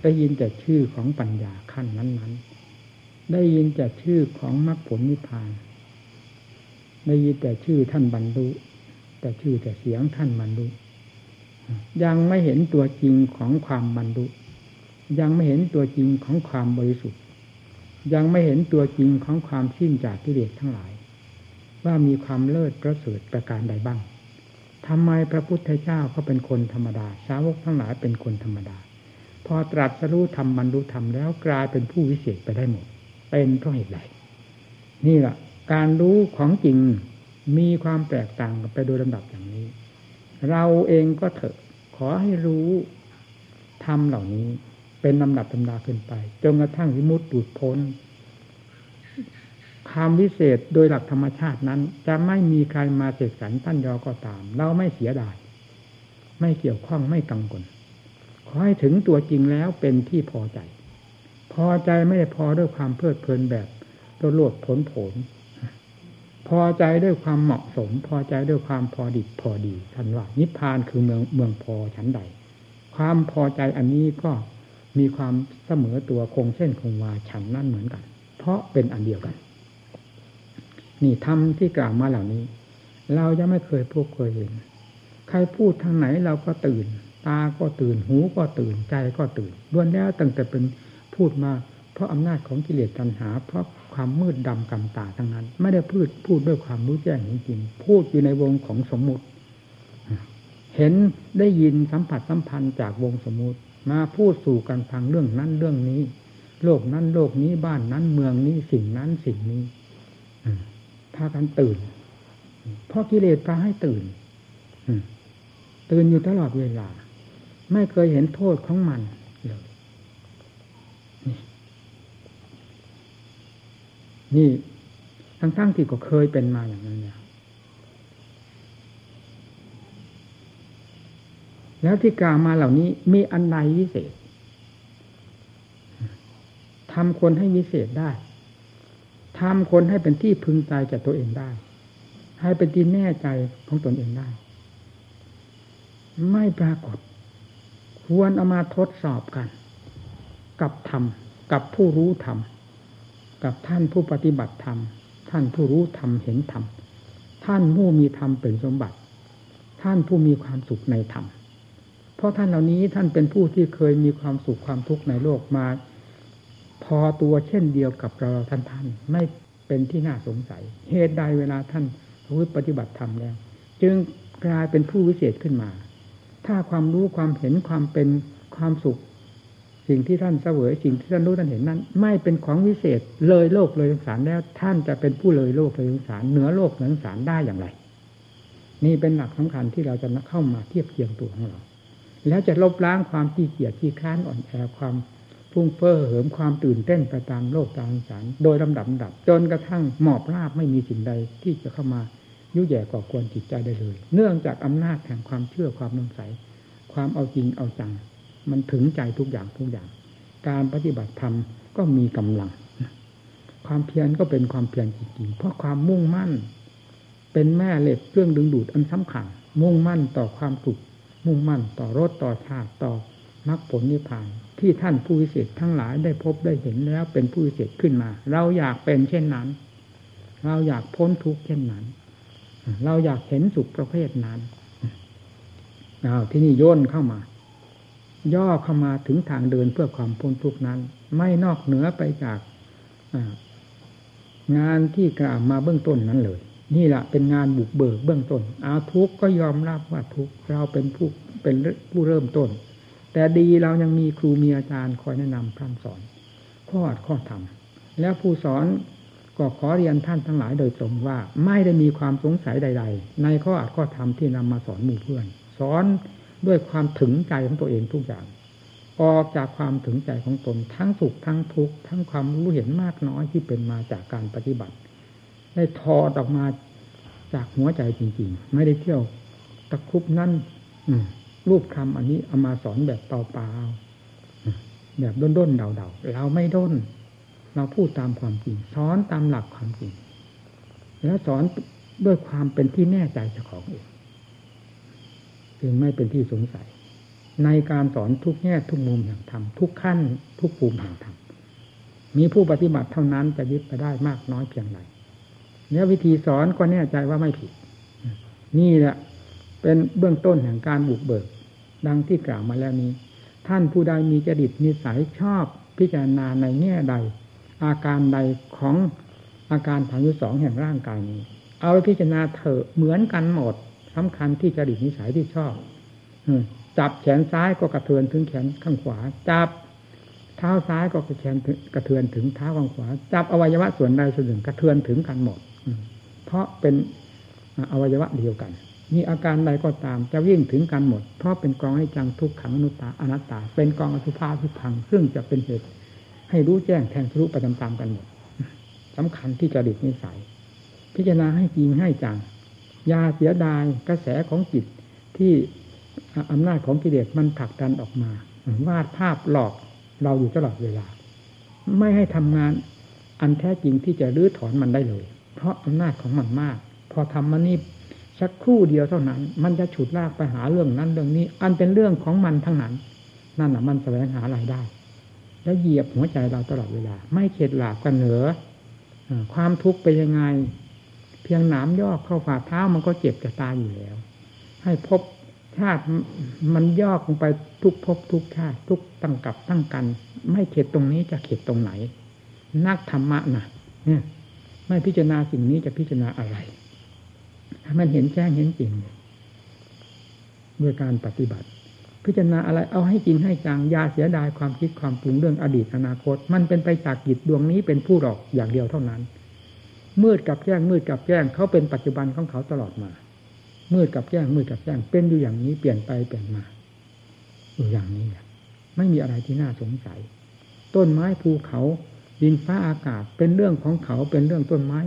ได้ยินแต่ชื่อของปัญญาขั้นนั้น ๆ ได้ยินแต่ชื่อของมรรคผลนิพพาน ได้ยินแต่ชื่อท่านบรรลุแต่ชื่อแต่เสียงท่านบรรลุยังไม่เห็นตัวจริงของความบรรลุยังไม่เห็นตัวจริงของความบริสุทธิ์ ยังไม่เห็นตัวจริงของความสิ้นจากกิเลสทั้งหลาย ว่ามีความเลิศประเสริฐประการใดบ้าง ทำไมพระพุทธเจ้าเขาเป็นคนธรรมดา สาวกทั้งหลายเป็นคนธรรมดา พอตรัสรู้ธรรมบรรลุธรรมแล้วกลายเป็นผู้วิเศษไปได้หมด เป็นเพราะเหตุใดนี่แหละการรู้ของจริงมีความแตกต่างกันไปโดยลำดับอย่างนี้ เราเองก็เถอะขอให้รู้ธรรมเหล่านี้เป็นลำดับตำดาขึ้นไปจนกระทั่งวิมุตติุดพ้น ความวิเศษโดยหลักธรรมชาตินั้น จะไม่มีใครมาเสกสรรตั้นยอก็ตาม เราไม่เสียดาย ไม่เกี่ยวข้องไม่กังวลขอให้ถึงตัวจริงแล้วเป็นที่พอใจ พอใจไม่ได้พอด้วยความเพลิดเพลินแบบโลดผลผล พอใจด้วยความเหมาะสม พอใจด้วยความพอดิบพอดีท่านว่านิพพานคือเมืองเมืองพอชั้นใด ความพอใจอันนี้ก็มีความเสมอตัวคงเส้นคงวาฉันนั่นเหมือนกัน เพราะเป็นอันเดียวกัน นี่ทำที่กล่าวมาเหล่านี้ เรายังไม่เคยพบเคยเห็น ใครพูดทางไหนเราก็ตื่น ตาก็ตื่น หูก็ตื่น ใจก็ตื่นล้วนแล้วตั้งแต่เป็นพูดมาเพราะอำนาจของกิเลสตัณหา เพราะความมืดดำกำตาทั้งนั้น ไม่ได้พูดพูดด้วยความรู้แจ้งจริงๆพูดอยู่ในวงของสมมุติ เห็นได้ยินสัมผัสสัมพันธ์จากวงสมมุติ มาพูดสู่กันฟังเรื่องนั้นเรื่องนี้ โลกนั้นโลกนี้บ้านนั้นเมืองนี้สิ่งนั้นสิ่งนี้ พากันตื่น เพราะกิเลสพาให้ตื่นตื่นอยู่ตลอดเวลา ไม่เคยเห็นโทษของมันเลยนี่ทั้งๆที่ก็เคยเป็นมาอย่างนั้นเนี่ยแล้วที่กล่าวมาเหล่านี้มีอันใดวิเศษทำคนให้วิเศษได้ ทำคนให้เป็นที่พึงใจแก่ตัวเองได้ ให้เป็นที่แน่ใจของตนเองได้ ไม่ปรากฏ ควรเอามาทดสอบกัน กับธรรม กับผู้รู้ธรรม กับท่านผู้ปฏิบัติธรรม ท่านผู้รู้ธรรมเห็นธรรม ท่านผู้มีธรรมเป็นสมบัติ ท่านผู้มีความสุขในธรรม เพราะท่านเหล่านี้ท่านเป็นผู้ที่เคยมีความสุขความทุกข์ในโลกมา พอตัวเช่นเดียวกับเราท่านท่านไม่เป็นที่น่าสงสัย เหตุใดเวลาท่านรู้ปฏิบัติธรรมแล้ว จึงกลายเป็นผู้วิเศษขึ้นมา ถ้าความรู้ความเห็นความเป็นความสุข สิ่งที่ท่านเสวยสิ่งที่ท่านรู้ท่านเห็นนั้น ไม่เป็นของวิเศษเลยโลกเลยสงสารแล้ว ท่านจะเป็นผู้เลยโลกเลยสงสารเหนือโลกเหนือสงสารได้อย่างไร นี่เป็นหลักสำคัญที่เราจะเข้ามาเทียบเทียงตัวของเรา แล้วจะลบล้างความขี้เกียจขี้ค้านอ่อนแอความ พุ่งเฟ้อเหิมความตื่นเต้นไปตามโลกตามสารโดยลำดับดับ จนกระทั่งหมอบราบไม่มีสิ่งใดที่จะเข้ามายุ่ยแย่ก่อกวนจิตใจได้เลย เนื่องจากอำนาจแห่งความเชื่อความนงใสความเอาจริงเอาจัง มันถึงใจทุกอย่างทุกอย่าง การปฏิบัติธรรมก็มีกำลัง ความเพียรก็เป็นความเพียรจริงๆเพราะความมุ่งมั่น เป็นแม่เหล็กเครื่องดึงดูดอันสำคัญมุ่งมั่นต่อความสุขมุ่งมั่นต่อรสต่อชาติต่อมรรคผลนิพพาน ที่ท่านผู้วิเศษทั้งหลายได้พบได้เห็นแล้วเป็นผู้วิเศษขึ้นมา เราอยากเป็นเช่นนั้น เราอยากพ้นทุกข์เช่นนั้น เราอยากเห็นสุขประเภทนั้นเอาที่นี่โยนเข้ามา ย่อเข้ามาถึงทางเดินเพื่อความพ้นทุกนั้น ไม่นอกเหนือไปจากงานที่กล่าวมาเบื้องต้นนั้นเลย นี่แหละเป็นงานบุกเบิกเบื้องต้นเอาทุกก็ยอมรับว่าทุกเราเป็นผู้เป็นผู้เริ่มต้น แต่ดีเรายังมีครูมีอาจารย์คอยแนะนำพร่ำสอนข้ออัดข้อธรรมแล้วผู้สอนก็ขอเรียนท่านทั้งหลายโดยตรงว่า ไม่ได้มีความสงสัยใด ๆ ในข้ออัดข้อธรรมที่นำมาสอนหมู่เพื่อน สอนด้วยความถึงใจของตัวเองทุกอย่าง ออกจากความถึงใจของตนทั้งสุขทั้งทุกข์ทั้งความรู้เห็นมากน้อยที่เป็นมาจากการปฏิบัติ ได้ทอดออกมาจากหัวใจจริง ๆ ไม่ได้เที่ยวตะคุบนั่น รูปคำอันนี้เอามาสอนแบบเปล่าๆแบบด้นๆเดาๆเราไม่ด้น เราพูดตามความจริงสอนตามหลักความจริง แล้วสอนด้วยความเป็นที่แน่ใจเจ้าของเองจึงไม่เป็นที่สงสัย ในการสอนทุกแง่ทุกมุมแห่งธรรมทุกขั้น ทุกภูมิแห่งธรรมมีผู้ปฏิบัติเท่านั้นจะยึดไปได้มากน้อยเพียงไรเนี่ยวิธีสอนก็แน่ใจว่าไม่ผิด นี่แหละเป็นเบื้องต้นแห่งการบุกเบิก ดังที่กล่าวมาแล้วนี้ ท่านผู้ใดมีจริตนิสัยชอบพิจารณาในแง่ใด อาการใดของอาการทางยุสองแห่งร่างกายนี้ เอาไปพิจารณาเถอะเหมือนกันหมดสำคัญที่จริตนิสัยที่ชอบจับแขนซ้ายก็กระเทือนถึงแขนข้างขวา จับเท้าซ้ายก็กระเทือนกระเทือนถึงเท้าข้างขวา จับอวัยวะส่วนใดส่วนหนึ่งกระเทือนถึงกันหมดเพราะเป็นอวัยวะเดียวกัน มีอาการใดก็ตามจะวิ่งถึงกันหมด เพราะเป็นกองให้จังทุกขังอนุตตาอนัตตา เป็นกองอสุภาพิพัง ซึ่งจะเป็นเหตุ ให้รู้แจ้งแทงทะลุไปตามๆกันหมดสำคัญที่จะดิบนิสัย พิจารณาให้จริงให้จังยาเสียดายกระแสของจิตที่อำนาจของกิเลสมันผลักดันออกมาวาดภาพหลอกเราอยู่ตลอดเวลา ไม่ให้ทำงานอันแท้จริงที่จะรื้อถอนมันได้เลย เพราะอำนาจของมันมาก พอทำมันนี่ สักครู่เดียวเท่านั้น มันจะฉุดลากไปหาเรื่องนั้นเรื่องนี้ อันเป็นเรื่องของมันทั้งนั้น นั่นแหะมันแสวงหารายได้ แล้วเหยียบหัวใจเราตลอดเวลา ไม่เข็ดหลาบกันเหนือความทุกข์ไปยังไง เพียงหนามยอกเข้าฝ่าเท้ามันก็เจ็บจะตายอยู่แล้ว ให้พบชาติมันยอกลงไปทุกภพทุกชาติทุกตั้งกับตั้งกัน ไม่เข็ดตรงนี้จะเข็ดตรงไหน นักธรรมะนะเนี่ยไม่พิจารณาสิ่งนี้จะพิจารณาอะไร ถ้มันเห็นแจ้งเห็นจริงด้วยการปฏิบัติ พิจารณาอะไรเอาให้จริงให้จังยาเสียดายความคิดความปรุงเรื่องอดีตอนาคต มันเป็นไปจากจิตดวงนี้เป็นผู้หลอกอย่างเดียวเท่านั้น มืดกับแจ้งมืดกับแจ้งเขาเป็นปัจจุบันของเขาตลอดมา มืดกับแจ้งมืดกับแจ้งเป็นอยู่อย่างนี้เปลี่ยนไปเปลี่ยนมาอยู่อย่างนี้ไม่มีอะไรที่น่าสงสัย ต้นไม้ภูเขาดินฟ้าอากาศ เป็นเรื่องของเขาเป็นเรื่องต้นไม้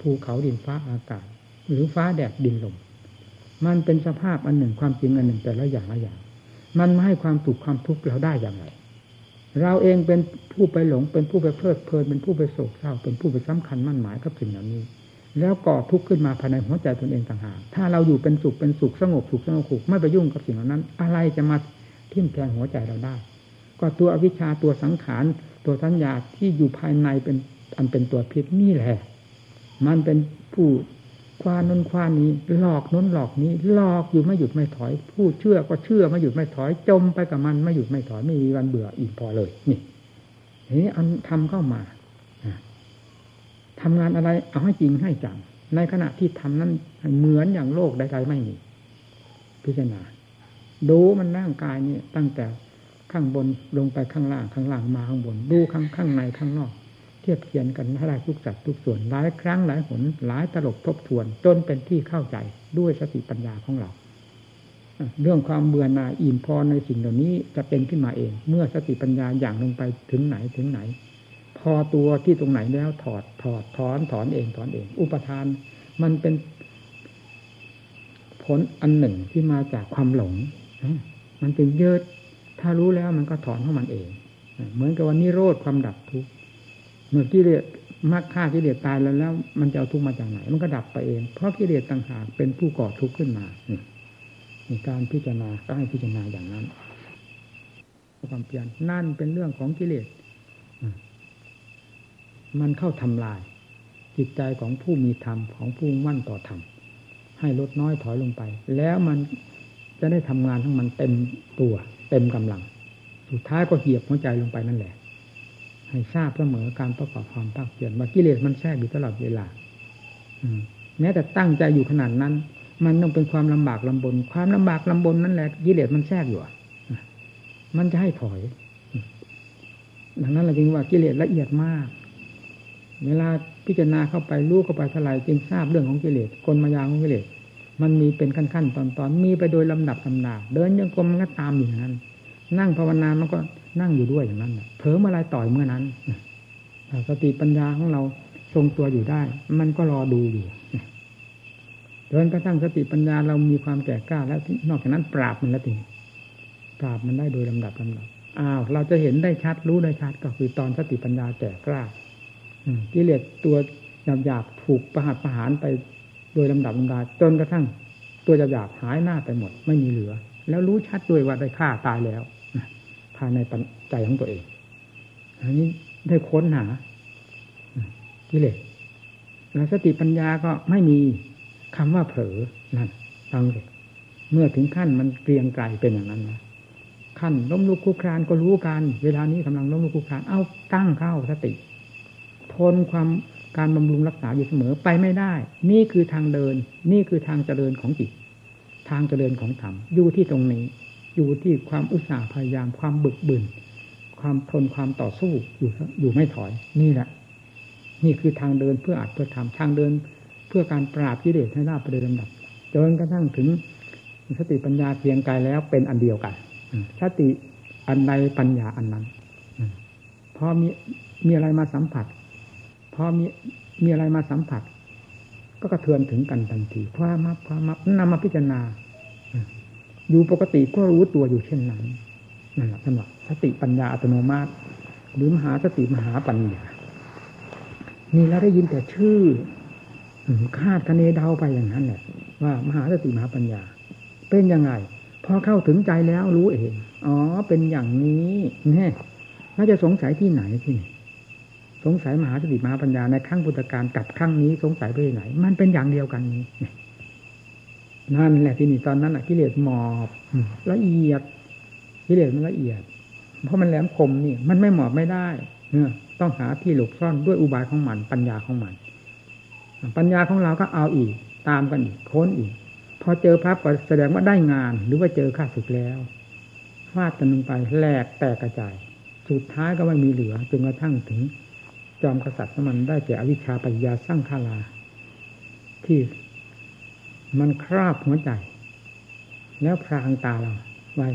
ภูเขาดินฟ้าอากาศ หรือฟ้าแดดดินลมมันเป็นสภาพอันหนึ่งความจริงอันหนึ่งแต่ละอย่างละอย่าง มันไม่ให้ความสุขความทุกข์เราได้อย่างไร เราเองเป็นผู้ไปหลง เป็นผู้ไปเพลิดเพลินเป็นผู้ไปโศกเศร้า เป็นผู้ไปสำคัญมั่นหมายกับสิ่งเหล่านี้ แล้วก่อทุกข์ขึ้นมาภายในหัวใจตนเองต่างหากถ้าเราอยู่เป็นสุขเป็นสุขสงบสุขสงบสุขไม่ไปยุ่งกับสิ่งเหล่านั้น อะไรจะมาทิ่มแทงหัวใจเราได้ ก็ตัวอวิชชาตัวสังขารตัวทัญญาที่อยู่ภายในเป็นอันเป็นตัวพิษนี่แหละ มันเป็นผู้ ควานนนควานนี้หลอกน้นหลอกนี้หลอกอยู่ไม่หยุดไม่ถอยผู้เชื่อก็เชื่อไม่หยุดไม่ถอย จมไปกับมันไม่หยุดไม่ถอยไม่มีวันเบื่ออีกพอเลย นี่นี่อันทำเข้ามาทำงานอะไร เอาให้จริงให้จังในขณะที่ทำนั้นเหมือนอย่างโลกใดๆไม่มีพิจารณาดูมันร่างกายนี่ตั้งแต่ข้างบนลงไปข้างล่างข้างล่างมาข้างบน ดูข้างข้างในข้างนอก เทียบเทียนกันให้ได้ทุกสัดทุกส่วนหลายครั้งหลายหนหลายตลบทบทวน จนเป็นที่เข้าใจด้วยสติปัญญาของเรา เรื่องความเบื่อหน่ายอิ่มพอในสิ่งเหล่านี้จะเป็นขึ้นมาเอง เมื่อสติปัญญาอย่างลงไปถึงไหนถึงไหน พอตัวที่ตรงไหนแล้วถอดถอดถอนถอนเองถอนเอง อุปทานมันเป็นผลอันหนึ่งที่มาจากความหลง มันจึงเยอะถ้ารู้แล้วมันก็ถอนของมันเอง เหมือนกับวันนี้โรธความดับทุกข์ เมื่อกิเลสมากฆ่ากิเลสตายแล้วแล้ว มันจะเอาทุกข์มาจากไหน มันก็ดับไปเอง เพราะกิเลสต่างหากเป็นผู้ก่อทุกข์ขึ้นมามีการพิจารณาก็ให้พิจารณาอย่างนั้นความเพียรนั่นเป็นเรื่องของกิเลสมันเข้าทำลาย จิตใจของผู้มีธรรมของผู้มั่นต่อธรรมให้ลดน้อยถอยลงไป แล้วมันจะได้ทำงานทั้งมันเต็มตัว เต็มกำลัง สุดท้ายก็เหยียบหัวใจลงไปนั่นแหละ ให้ทราบเสมอการประกอบความภาคเพียรว่ากิเลสมันแทรกอยู่ตลอดเวลาแม้แต่ตั้งใจอยู่ขนาดนั้น มันต้องเป็นความลำบากลำบน ความลำบากลำบนนั่นแหละกิเลสมันแทรกอยู่มันจะให้ถอย ดังนั้นเราจึงว่ากิเลสละเอียดมาก เวลาพิจารณาเข้าไปรู้เข้าไปท่าไรจึงทราบเรื่องของกิเลสกลมายาของกิเลสมันมีเป็นขั้นๆตอนๆมีไปโดยลำดับลำดาเดินยังกลมมันก็ตามอย่างนั้น นั่งภาวนามันก็ นั่งอยู่ด้วยอย่างนั้นเผลอเมื่อไรต่อยเมื่อนั้นสติปัญญาของเราทรงตัวอยู่ได้ มันก็รอดูอยู่เดินกระทั่งสติปัญญาเรามีความแก่กล้าแล้วนอกจากนั้นปราบมันแล้วทีปราบมันได้โดยลำดับลำดับอ้าวเราจะเห็นได้ชัดรู้ได้ชัดก็คือตอนสติปัญญาแก่กล้ากิเลสตัวหยาบๆถูกประหัตประหารไปโดยลำดับลำดาจนกระทั่ง ตัวหยาบๆหายหน้าไปหมด ไม่มีเหลือ แล้วรู้ชัดด้วยว่าได้ฆ่าตายแล้ว ภายในใจของตัวเอง อันนี้ได้ค้นหากิเลสแล้วสติปัญญาก็ไม่มีคำว่าเผลอนั่นฟังเลยเมื่อถึงขั้นมันเกรียงไกลเป็นอย่างนั้นนะขั้นล้มลุกคุกครานก็รู้กันเวลานี้กำลังล้มลุกคุกครานเอาตั้งเข้าสติ ทนความการบำรุงรักษาอยู่เสมอไปไม่ได้ นี่คือทางเดิน นี่คือทางเจริญของจิต ทางเจริญของธรรมอยู่ที่ตรงนี้ อยู่ที่ความอุตสาห์พยายามความบึกบึนความทนความต่อสู้อยู่อยู่ไม่ถอย นี่แหละ นี่คือทางเดินเพื่ออัดเพื่อทำทางเดิน เพื่อการปราบกิเลสให้ราบไปโดยลำดับจนกระทั่งถึงสติปัญญาเพียงกายแล้วเป็นอันเดียวกันสติอันใดปัญญาอันนั้นพอมีมีอะไรมาสัมผัสพอมีมีอะไรมาสัมผัส ก็กระเทือนถึงกันทันทีความมับความมับนำมาพิจารณา อยู่ปกติก็รู้ตัวอยู่เช่นนั้นนั่นแหละท่านบอกสติปัญญาอัตโนมัติ หรือมหาสติมหาปัญญานี่เราได้ยินแต่ชื่อคาดคะเนเดาไปอย่างนั้นแหละว่ามหาสติมหาปัญญา เป็นยังไงพอเข้าถึงใจแล้วรู้เองอ๋อเป็นอย่างนี้แน่น่าจะสงสัยที่ไหนที่นี่สงสัยมหาสติมหาปัญญาในขั้งพุทธการกับขั้งนี้สงสัยไปไหน มันเป็นอย่างเดียวกันนี้ นั่นแหละที่นี่ตอนนั้นอะกิเลสหมอบละเอียดกิเลสมันละเอียด เพราะมันแหลมคมนี่ มันไม่หมอบไม่ได้เนอต้องหาที่หลบซ่อนด้วยอุบายของมัน ปัญญาของมัน ปัญญาของเราก็เอาอีก ตามกันอีกค้นอีก พอเจอพระก็แสดงว่าได้งาน หรือว่าเจอข้าศึกแล้วฟาดกันลงไปแหลกแตกกระจาย สุดท้ายก็ไม่มีเหลือจนกระทั่งถึง จอมกษัตริย์มันได้แก่อวิชชาปัญญาสร้างคาลา ที่ มันคราบหัวใจ แล้วพรางตาเราไว้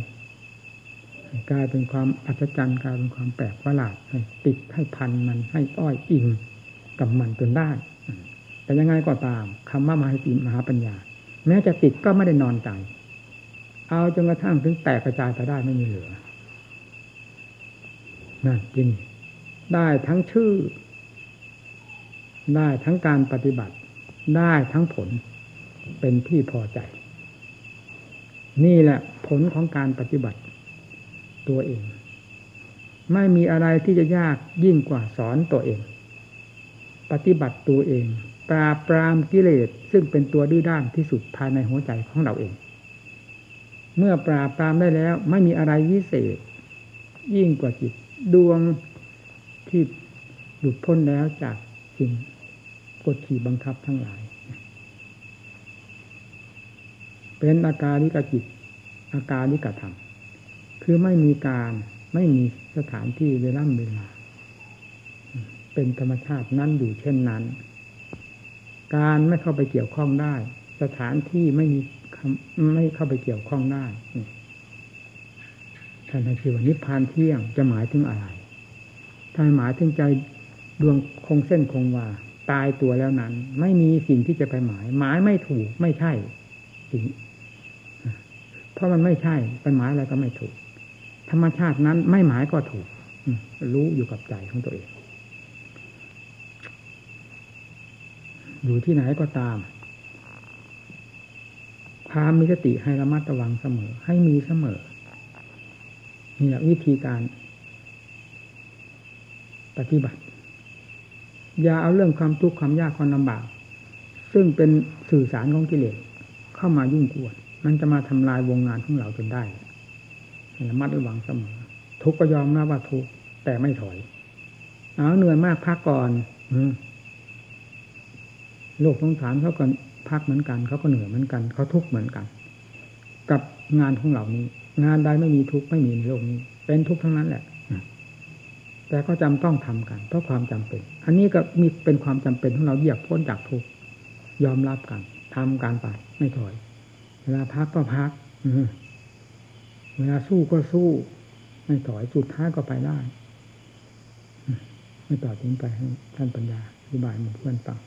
กลายเป็นความอัศจรรย์กลายเป็นความแปลกประหลาดให้ติดให้พันมันให้อ้อยอิงกับมันจนได้ แต่ยังไงก็ตามคำว่ามาให้ติมหาปัญญา แม้จะติดก็ไม่ได้นอนใจ เอาจนกระทั่งถึงแตกกระจายไปได้ไม่มีเหลือนั่นจริงได้ทั้งชื่อ ได้ทั้งการปฏิบัติ ได้ทั้งผล เป็นที่พอใจ นี่แหละผลของการปฏิบัติตัวเอง ไม่มีอะไรที่จะยากยิ่งกว่าสอนตัวเอง ปฏิบัติตัวเอง ปราบปรามกิเลสซึ่งเป็นตัวดื้อด้านที่สุดภายในหัวใจของเราเอง เมื่อปราบปรามได้แล้ว ไม่มีอะไรวิเศษ ยิ่งกว่าจิตดวงที่หลุดพ้นแล้วจากสิ่งกดขี่บังคับทั้งหลาย เป็นอาการนิกจิต อาการนิกธรรม คือไม่มีการไม่มีสถานที่เวลาเวลา เป็นธรรมชาตินั้นอยู่เช่นนั้น การไม่เข้าไปเกี่ยวข้องได้ สถานที่ไม่มีไม่เข้าไปเกี่ยวข้องได้ท่านให้ชื่อว่านิพพานเที่ยงจะหมายถึงอะไรถ้าหมายถึงใจดวงคงเส้นคงวาตายตัวแล้วนั้น ไม่มีสิ่งที่จะไปหมาย หมายไม่ถูกไม่ใช่สิ่ง เพราะมันไม่ใช่ไปหมายอะไรก็ไม่ถูก ธรรมชาตินั้นไม่หมายก็ถูกรู้อยู่กับใจของตัวเอง อยู่ที่ไหนก็ตามความมีสติให้ระมัดระวังเสมอ ให้มีเสมอนี่แหละวิธีการ ปฏิบัติ อย่าเอาเรื่องความทุกข์ความยากความลำบาก ซึ่งเป็นสื่อสารของกิเลสเข้ามายุ่งกวน มันจะมาทำลายวงงานของเราจนได้ระมัดระวังเสมอ ทุกก็ยอมนะว่าทุกแต่ไม่ถอยเอาเหนื่อยมากพักก่อนโลกสงสารเขาก็พักเหมือนกันเขาก็เหนื่อยเหมือนกันเขาทุกข์เหมือนกัน กับงานของเหล่านี้ งานใดไม่มีทุกข์ไม่มีในโลกนี้ เป็นทุกข์ทั้งนั้นแหละแต่ก็จำต้องทำกันเพราะความจำเป็น อันนี้ก็มีเป็นความจำเป็นของเราเหยียบพ้นจากทุกยอมรับกันทำการไปไม่ถอย เวลาพักก็พักเวลาสู้ก็สู้ ไม่ถอยจุดท้ายก็ไปได้ ไม่ต่อทิ้งไปให้ท่านปัญญาอธิบายหมู่เพื่อนฟัง